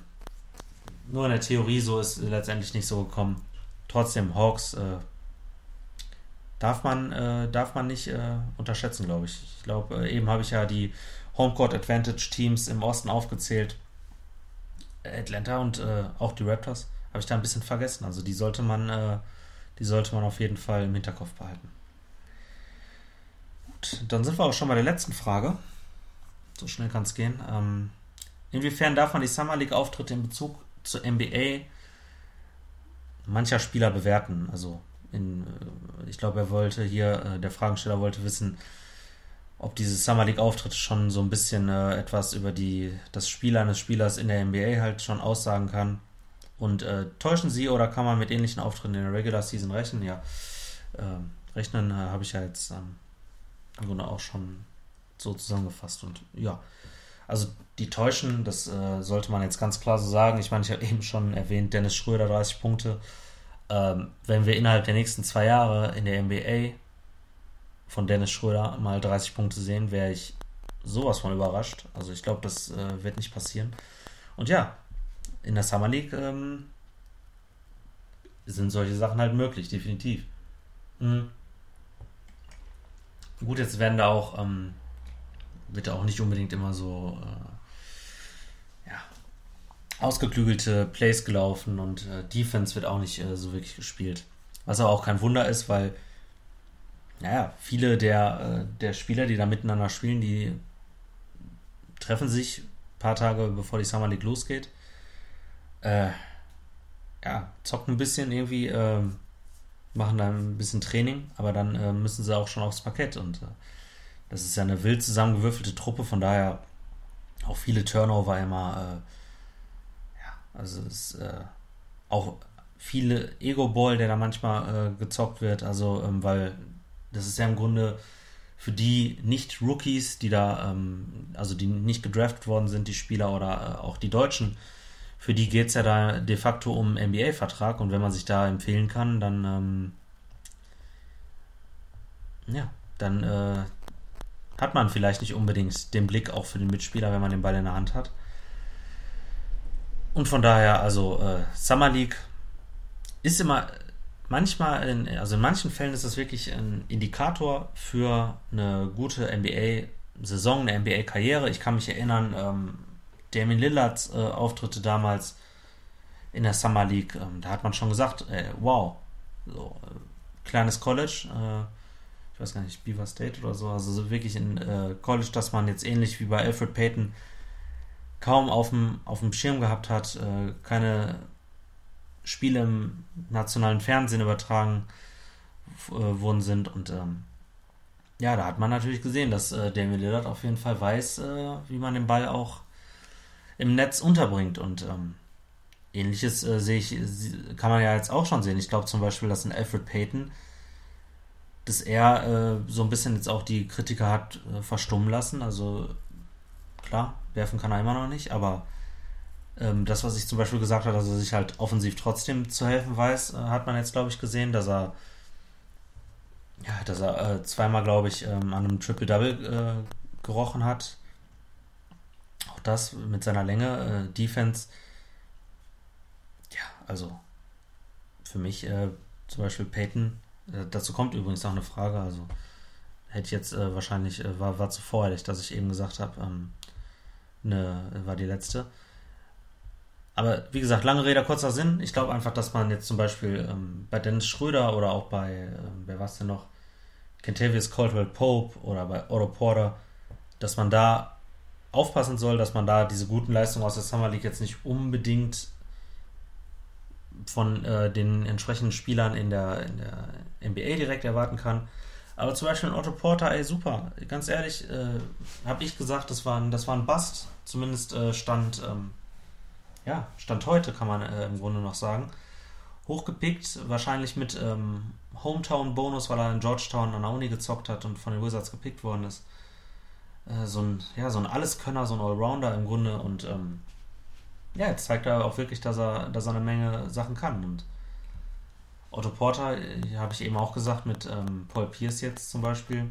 A: nur in der Theorie so, ist letztendlich nicht so gekommen. Trotzdem, Hawks äh, darf man äh, darf man nicht äh, unterschätzen, glaube ich. Ich glaube, äh, eben habe ich ja die Homecourt Advantage Teams im Osten aufgezählt. Atlanta und äh, auch die Raptors habe ich da ein bisschen vergessen. Also die sollte man, äh, die sollte man auf jeden Fall im Hinterkopf behalten. Gut, dann sind wir auch schon bei der letzten Frage. So schnell kann es gehen. Ähm, inwiefern darf man die Summer League Auftritte in Bezug zur NBA mancher Spieler bewerten? Also in, äh, ich glaube, er wollte hier, äh, der Fragensteller wollte wissen, ob diese Summer League Auftritte schon so ein bisschen äh, etwas über die das Spiel eines Spielers in der NBA halt schon aussagen kann. Und äh, täuschen sie oder kann man mit ähnlichen Auftritten in der Regular Season rechnen? Ja, äh, rechnen äh, habe ich ja jetzt ähm, im Grunde auch schon so zusammengefasst. Und ja, also die täuschen, das äh, sollte man jetzt ganz klar so sagen. Ich meine, ich habe eben schon erwähnt, Dennis Schröder 30 Punkte. Ähm, wenn wir innerhalb der nächsten zwei Jahre in der NBA von Dennis Schröder mal 30 Punkte sehen, wäre ich sowas von überrascht. Also ich glaube, das äh, wird nicht passieren. Und ja, in der Summer League ähm, sind solche Sachen halt möglich, definitiv. Mhm. Gut, jetzt werden da auch, ähm, wird auch nicht unbedingt immer so äh, ja, ausgeklügelte Plays gelaufen und äh, Defense wird auch nicht äh, so wirklich gespielt. Was aber auch kein Wunder ist, weil naja, viele der, äh, der Spieler, die da miteinander spielen, die treffen sich ein paar Tage bevor die Summer League losgeht. Äh, ja, zocken ein bisschen irgendwie, äh, machen dann ein bisschen Training, aber dann äh, müssen sie auch schon aufs Parkett und das ist ja eine wild zusammengewürfelte Truppe, von daher auch viele Turnover immer. Äh, ja, also es ist äh, auch viele Ego-Ball, der da manchmal gezockt wird, also ähm, weil das ist ja im Grunde für die Nicht-Rookies, die da, ähm, also die nicht gedraftet worden sind, die Spieler oder äh, auch die Deutschen, für die geht es ja da de facto um NBA-Vertrag und wenn man sich da empfehlen kann, dann ähm, ja, dann äh, hat man vielleicht nicht unbedingt den Blick auch für den Mitspieler, wenn man den Ball in der Hand hat. Und von daher, also äh, Summer League ist immer manchmal, in, also in manchen Fällen ist das wirklich ein Indikator für eine gute NBA-Saison, eine NBA-Karriere. Ich kann mich erinnern, ähm, Damien Lillards äh, Auftritte damals in der Summer League, ähm, da hat man schon gesagt, äh, wow, so, äh, kleines College, äh, weiß gar nicht, Beaver State oder so, also so wirklich in äh, College, dass man jetzt ähnlich wie bei Alfred Payton kaum auf dem, Schirm gehabt hat, äh, keine Spiele im nationalen Fernsehen übertragen äh, worden sind. Und ähm, ja, da hat man natürlich gesehen, dass äh, Damian Lillard auf jeden Fall weiß, äh, wie man den Ball auch im Netz unterbringt. Und ähm, ähnliches äh, sehe ich, kann man ja jetzt auch schon sehen. Ich glaube zum Beispiel, dass ein Alfred Payton, dass er äh, so ein bisschen jetzt auch die Kritiker hat äh, verstummen lassen. Also klar, werfen kann er immer noch nicht, aber ähm, das, was ich zum Beispiel gesagt habe, dass er sich halt offensiv trotzdem zu helfen weiß, äh, hat man jetzt, glaube ich, gesehen, dass er ja, dass er äh, zweimal, glaube ich, ähm, an einem Triple-Double äh, gerochen hat. Auch das mit seiner Länge, äh, Defense. Ja, also für mich zum Beispiel Peyton. Äh, dazu kommt übrigens noch eine Frage. Also hätte ich jetzt äh, wahrscheinlich, war, war zu voreilig, dass ich eben gesagt habe, ähm, ne, war die letzte. Aber wie gesagt, lange Rede, kurzer Sinn. Ich glaube einfach, dass man jetzt zum Beispiel ähm, bei Dennis Schröder oder auch bei, ähm, wer war es denn noch, Kentavious Caldwell Pope oder bei Otto Porter, dass man da aufpassen soll, dass man da diese guten Leistungen aus der Summer League jetzt nicht unbedingt von äh, den entsprechenden Spielern in der, in der NBA direkt erwarten kann. Aber zum Beispiel Otto Porter, ey, super. Ganz ehrlich, äh, habe ich gesagt, das war ein, das war ein Bust. Zumindest äh, stand, ähm, ja, stand heute, kann man äh, im Grunde noch sagen. Hochgepickt, wahrscheinlich mit ähm, Hometown-Bonus, weil er in Georgetown an der Uni gezockt hat und von den Wizards gepickt worden ist. Äh, so ein, ja, so ein Alleskönner, so ein Allrounder im Grunde und ähm, ja, jetzt zeigt er auch wirklich, dass er, dass er eine Menge Sachen kann. Und Otto Porter, äh, habe ich eben auch gesagt, mit ähm, Paul Pierce jetzt zum Beispiel,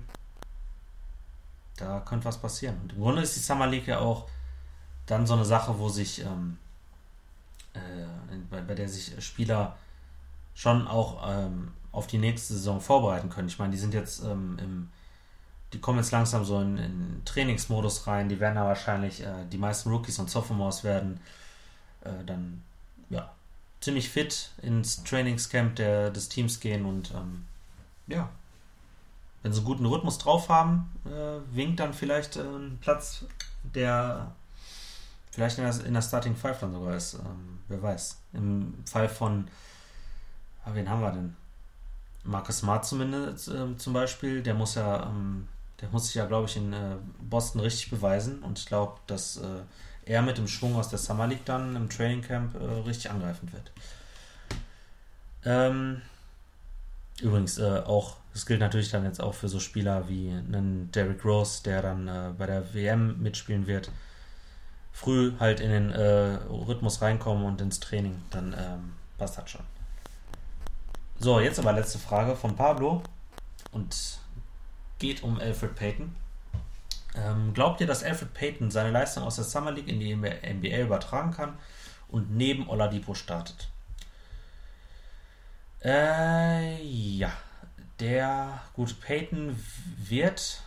A: da könnte was passieren. Und im Grunde ist die Summer League ja auch dann so eine Sache, wo sich, ähm, äh, bei, bei, der sich Spieler schon auch ähm, auf die nächste Saison vorbereiten können. Ich meine, die sind jetzt ähm, im, die kommen jetzt langsam so in, in Trainingsmodus rein, die werden da wahrscheinlich, äh, die meisten Rookies und Sophomores werden äh, dann, ja, ziemlich fit ins Trainingscamp der, des Teams gehen und ähm, ja, wenn sie einen guten Rhythmus drauf haben, äh, winkt dann vielleicht äh, ein Platz, der vielleicht in der, in der Starting Five dann sogar ist. Ähm, wer weiß. Im Fall von, ah, wen haben wir denn? Marcus Smart zumindest äh, zum Beispiel, der muss ja, ähm, der muss sich ja, glaube ich, in äh, Boston richtig beweisen und ich glaube, dass äh, er mit dem Schwung aus der Summer League dann im Training Camp äh, richtig angreifen wird. Ähm, übrigens äh, auch, das gilt natürlich dann jetzt auch für so Spieler wie einen Derrick Rose, der dann äh, bei der WM mitspielen wird. Früh halt in den äh, Rhythmus reinkommen und ins Training, dann ähm, passt das schon. So, jetzt aber letzte Frage von Pablo und geht um Alfred Payton. Ähm, glaubt ihr, dass Alfred Payton seine Leistung aus der Summer League in die NBA übertragen kann und neben Oladipo startet? Äh, ja. Der gute Payton wird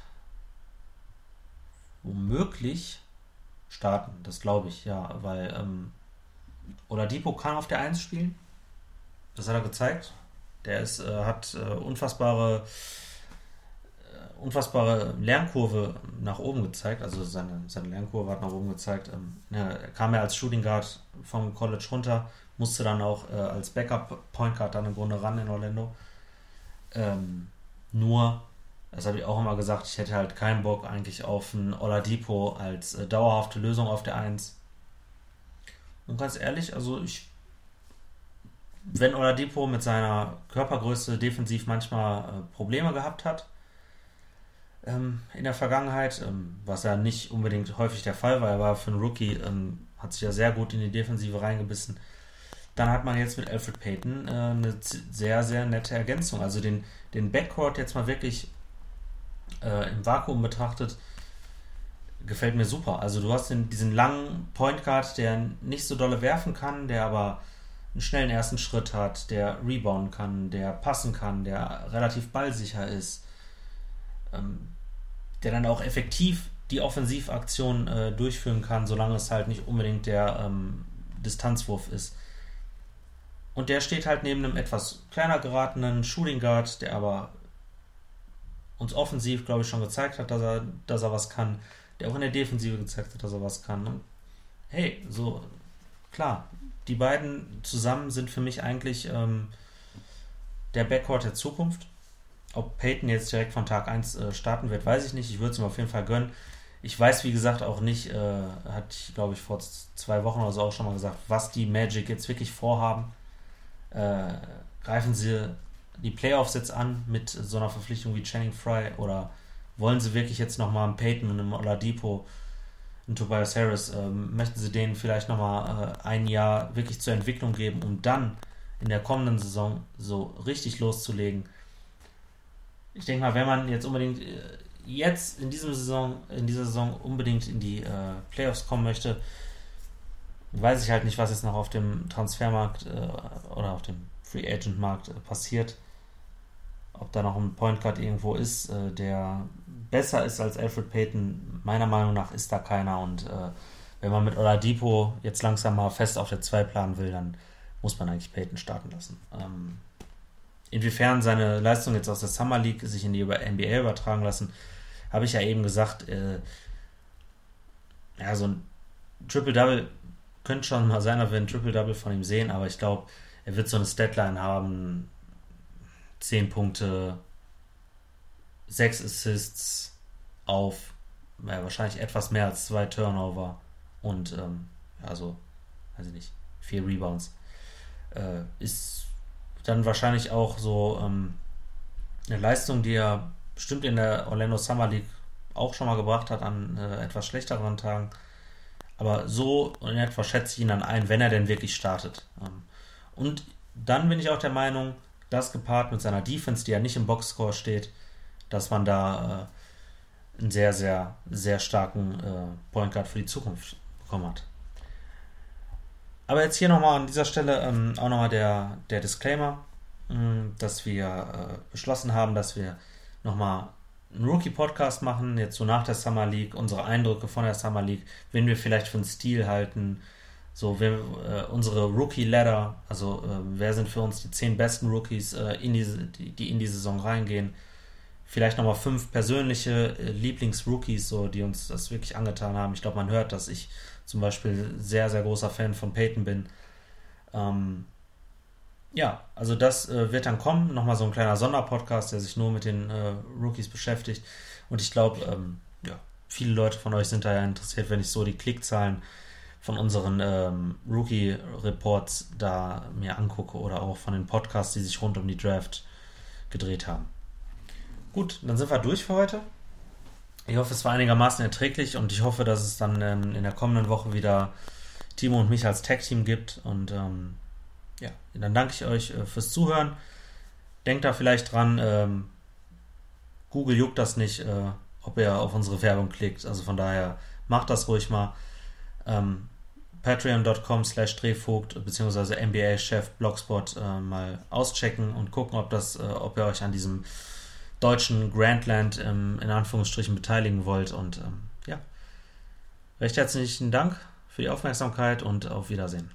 A: womöglich starten. Das glaube ich, ja. Weil ähm, Oladipo kann auf der 1 spielen. Das hat er gezeigt. Der ist, äh, hat äh, unfassbare unfassbare Lernkurve nach oben gezeigt. Also seine, seine Lernkurve hat nach oben gezeigt. Ähm, ja, er kam ja als Shooting Guard vom College runter, musste dann auch äh, als Backup Point Guard dann im Grunde ran in Orlando. Ähm, nur, das habe ich auch immer gesagt, ich hätte halt keinen Bock eigentlich auf ein Oladipo als äh, dauerhafte Lösung auf der 1. Und ganz ehrlich, also ich wenn Oladipo mit seiner Körpergröße defensiv manchmal äh, Probleme gehabt hat, ähm, in der Vergangenheit, ähm, was ja nicht unbedingt häufig der Fall war. Er war für einen Rookie, ähm, hat sich ja sehr gut in die Defensive reingebissen. Dann hat man jetzt mit Alfred Payton äh, eine sehr, sehr nette Ergänzung. Also den, den Backcourt jetzt mal wirklich äh, im Vakuum betrachtet, gefällt mir super. Also du hast den, diesen langen Point Guard, der nicht so dolle werfen kann, der aber einen schnellen ersten Schritt hat, der rebounden kann, der passen kann, der relativ ballsicher ist. Ähm, der dann auch effektiv die Offensivaktion äh, durchführen kann, solange es halt nicht unbedingt der ähm, Distanzwurf ist. Und der steht halt neben einem etwas kleiner geratenen Shooting Guard, der aber uns offensiv, glaube ich, schon gezeigt hat, dass er, dass er was kann, der auch in der Defensive gezeigt hat, dass er was kann. Und hey, so klar, die beiden zusammen sind für mich eigentlich ähm, der Backcourt der Zukunft. Ob Peyton jetzt direkt von Tag 1 äh, starten wird, weiß ich nicht. Ich würde es ihm auf jeden Fall gönnen. Ich weiß, wie gesagt, auch nicht, äh, hatte ich, glaube ich, vor zwei Wochen oder so auch schon mal gesagt, was die Magic jetzt wirklich vorhaben. Äh, greifen sie die Playoffs jetzt an mit so einer Verpflichtung wie Channing Fry oder wollen sie wirklich jetzt nochmal einen Peyton und einen Oladipo, einen Tobias Harris, ähm, möchten sie denen vielleicht nochmal äh, ein Jahr wirklich zur Entwicklung geben, um dann in der kommenden Saison so richtig loszulegen? Ich denke mal, wenn man jetzt unbedingt äh, jetzt in diesem Saison, in dieser Saison unbedingt in die äh, Playoffs kommen möchte, weiß ich halt nicht, was jetzt noch auf dem Transfermarkt äh, oder auf dem Free Agent Markt äh, passiert. Ob da noch ein Point Guard irgendwo ist, äh, der besser ist als Alfred Payton. Meiner Meinung nach ist da keiner und äh, wenn man mit Oladipo jetzt langsam mal fest auf der 2 planen will, dann muss man eigentlich Payton starten lassen. Ähm, inwiefern seine Leistung jetzt aus der Summer League sich in die NBA übertragen lassen, habe ich ja eben gesagt, äh, ja, so ein Triple-Double könnte schon mal sein, dass wir ein Triple-Double von ihm sehen, aber ich glaube, er wird so eine Statline haben, 10 Punkte, sechs Assists auf ja, wahrscheinlich etwas mehr als zwei Turnover und ähm, also, weiß ich nicht, vier Rebounds. Äh, ist dann wahrscheinlich auch so ähm, eine Leistung, die er bestimmt in der Orlando Summer League auch schon mal gebracht hat an äh, etwas schlechteren Tagen. Aber so in etwa schätze ich ihn dann ein, wenn er denn wirklich startet. Ähm, und dann bin ich auch der Meinung, das gepaart mit seiner Defense, die ja nicht im Boxscore steht, dass man da äh, einen sehr, sehr, sehr starken äh, Point Guard für die Zukunft bekommen hat. Aber jetzt hier nochmal an dieser Stelle ähm, auch nochmal der, der Disclaimer, mh, mm, dass wir äh, beschlossen haben, dass wir nochmal einen Rookie-Podcast machen, jetzt so nach der Summer League, unsere Eindrücke von der Summer League, wen wir vielleicht für einen Stil halten, so wir, äh, unsere Rookie-Ladder, also äh, wer sind für uns die zehn besten Rookies, äh, in die, die, die, in die Saison reingehen. Vielleicht nochmal fünf persönliche äh, Lieblings-Rookies, so, die uns das wirklich angetan haben. Ich glaube, man hört, dass ich zum Beispiel sehr, sehr großer Fan von Peyton bin. Ähm, ja, also das äh, wird dann kommen. Nochmal so ein kleiner Sonderpodcast, der sich nur mit den äh, Rookies beschäftigt. Und ich glaube, ähm, ja, viele Leute von euch sind da ja interessiert, wenn ich so die Klickzahlen von unseren ähm, Rookie-Reports da mir angucke oder auch von den Podcasts, die sich rund um die Draft gedreht haben. Gut, dann sind wir durch für heute. Ich hoffe, es war einigermaßen erträglich und ich hoffe, dass es dann ähm, in der kommenden Woche wieder Timo und mich als Tag-Team gibt. Und ähm, ja, dann danke ich euch äh, fürs Zuhören. Denkt da vielleicht dran, ähm, Google juckt das nicht, äh, ob ihr auf unsere Werbung klickt. Also von daher macht das ruhig mal. Ähm, Patreon.com slash Drehvogt bzw. NBA-Chef Blogspot äh, mal auschecken und gucken, ob das, äh, ob ihr euch an diesem deutschen Grandland ähm, in Anführungsstrichen beteiligen wollt. Und ähm, ja, recht herzlichen Dank für die Aufmerksamkeit und auf Wiedersehen.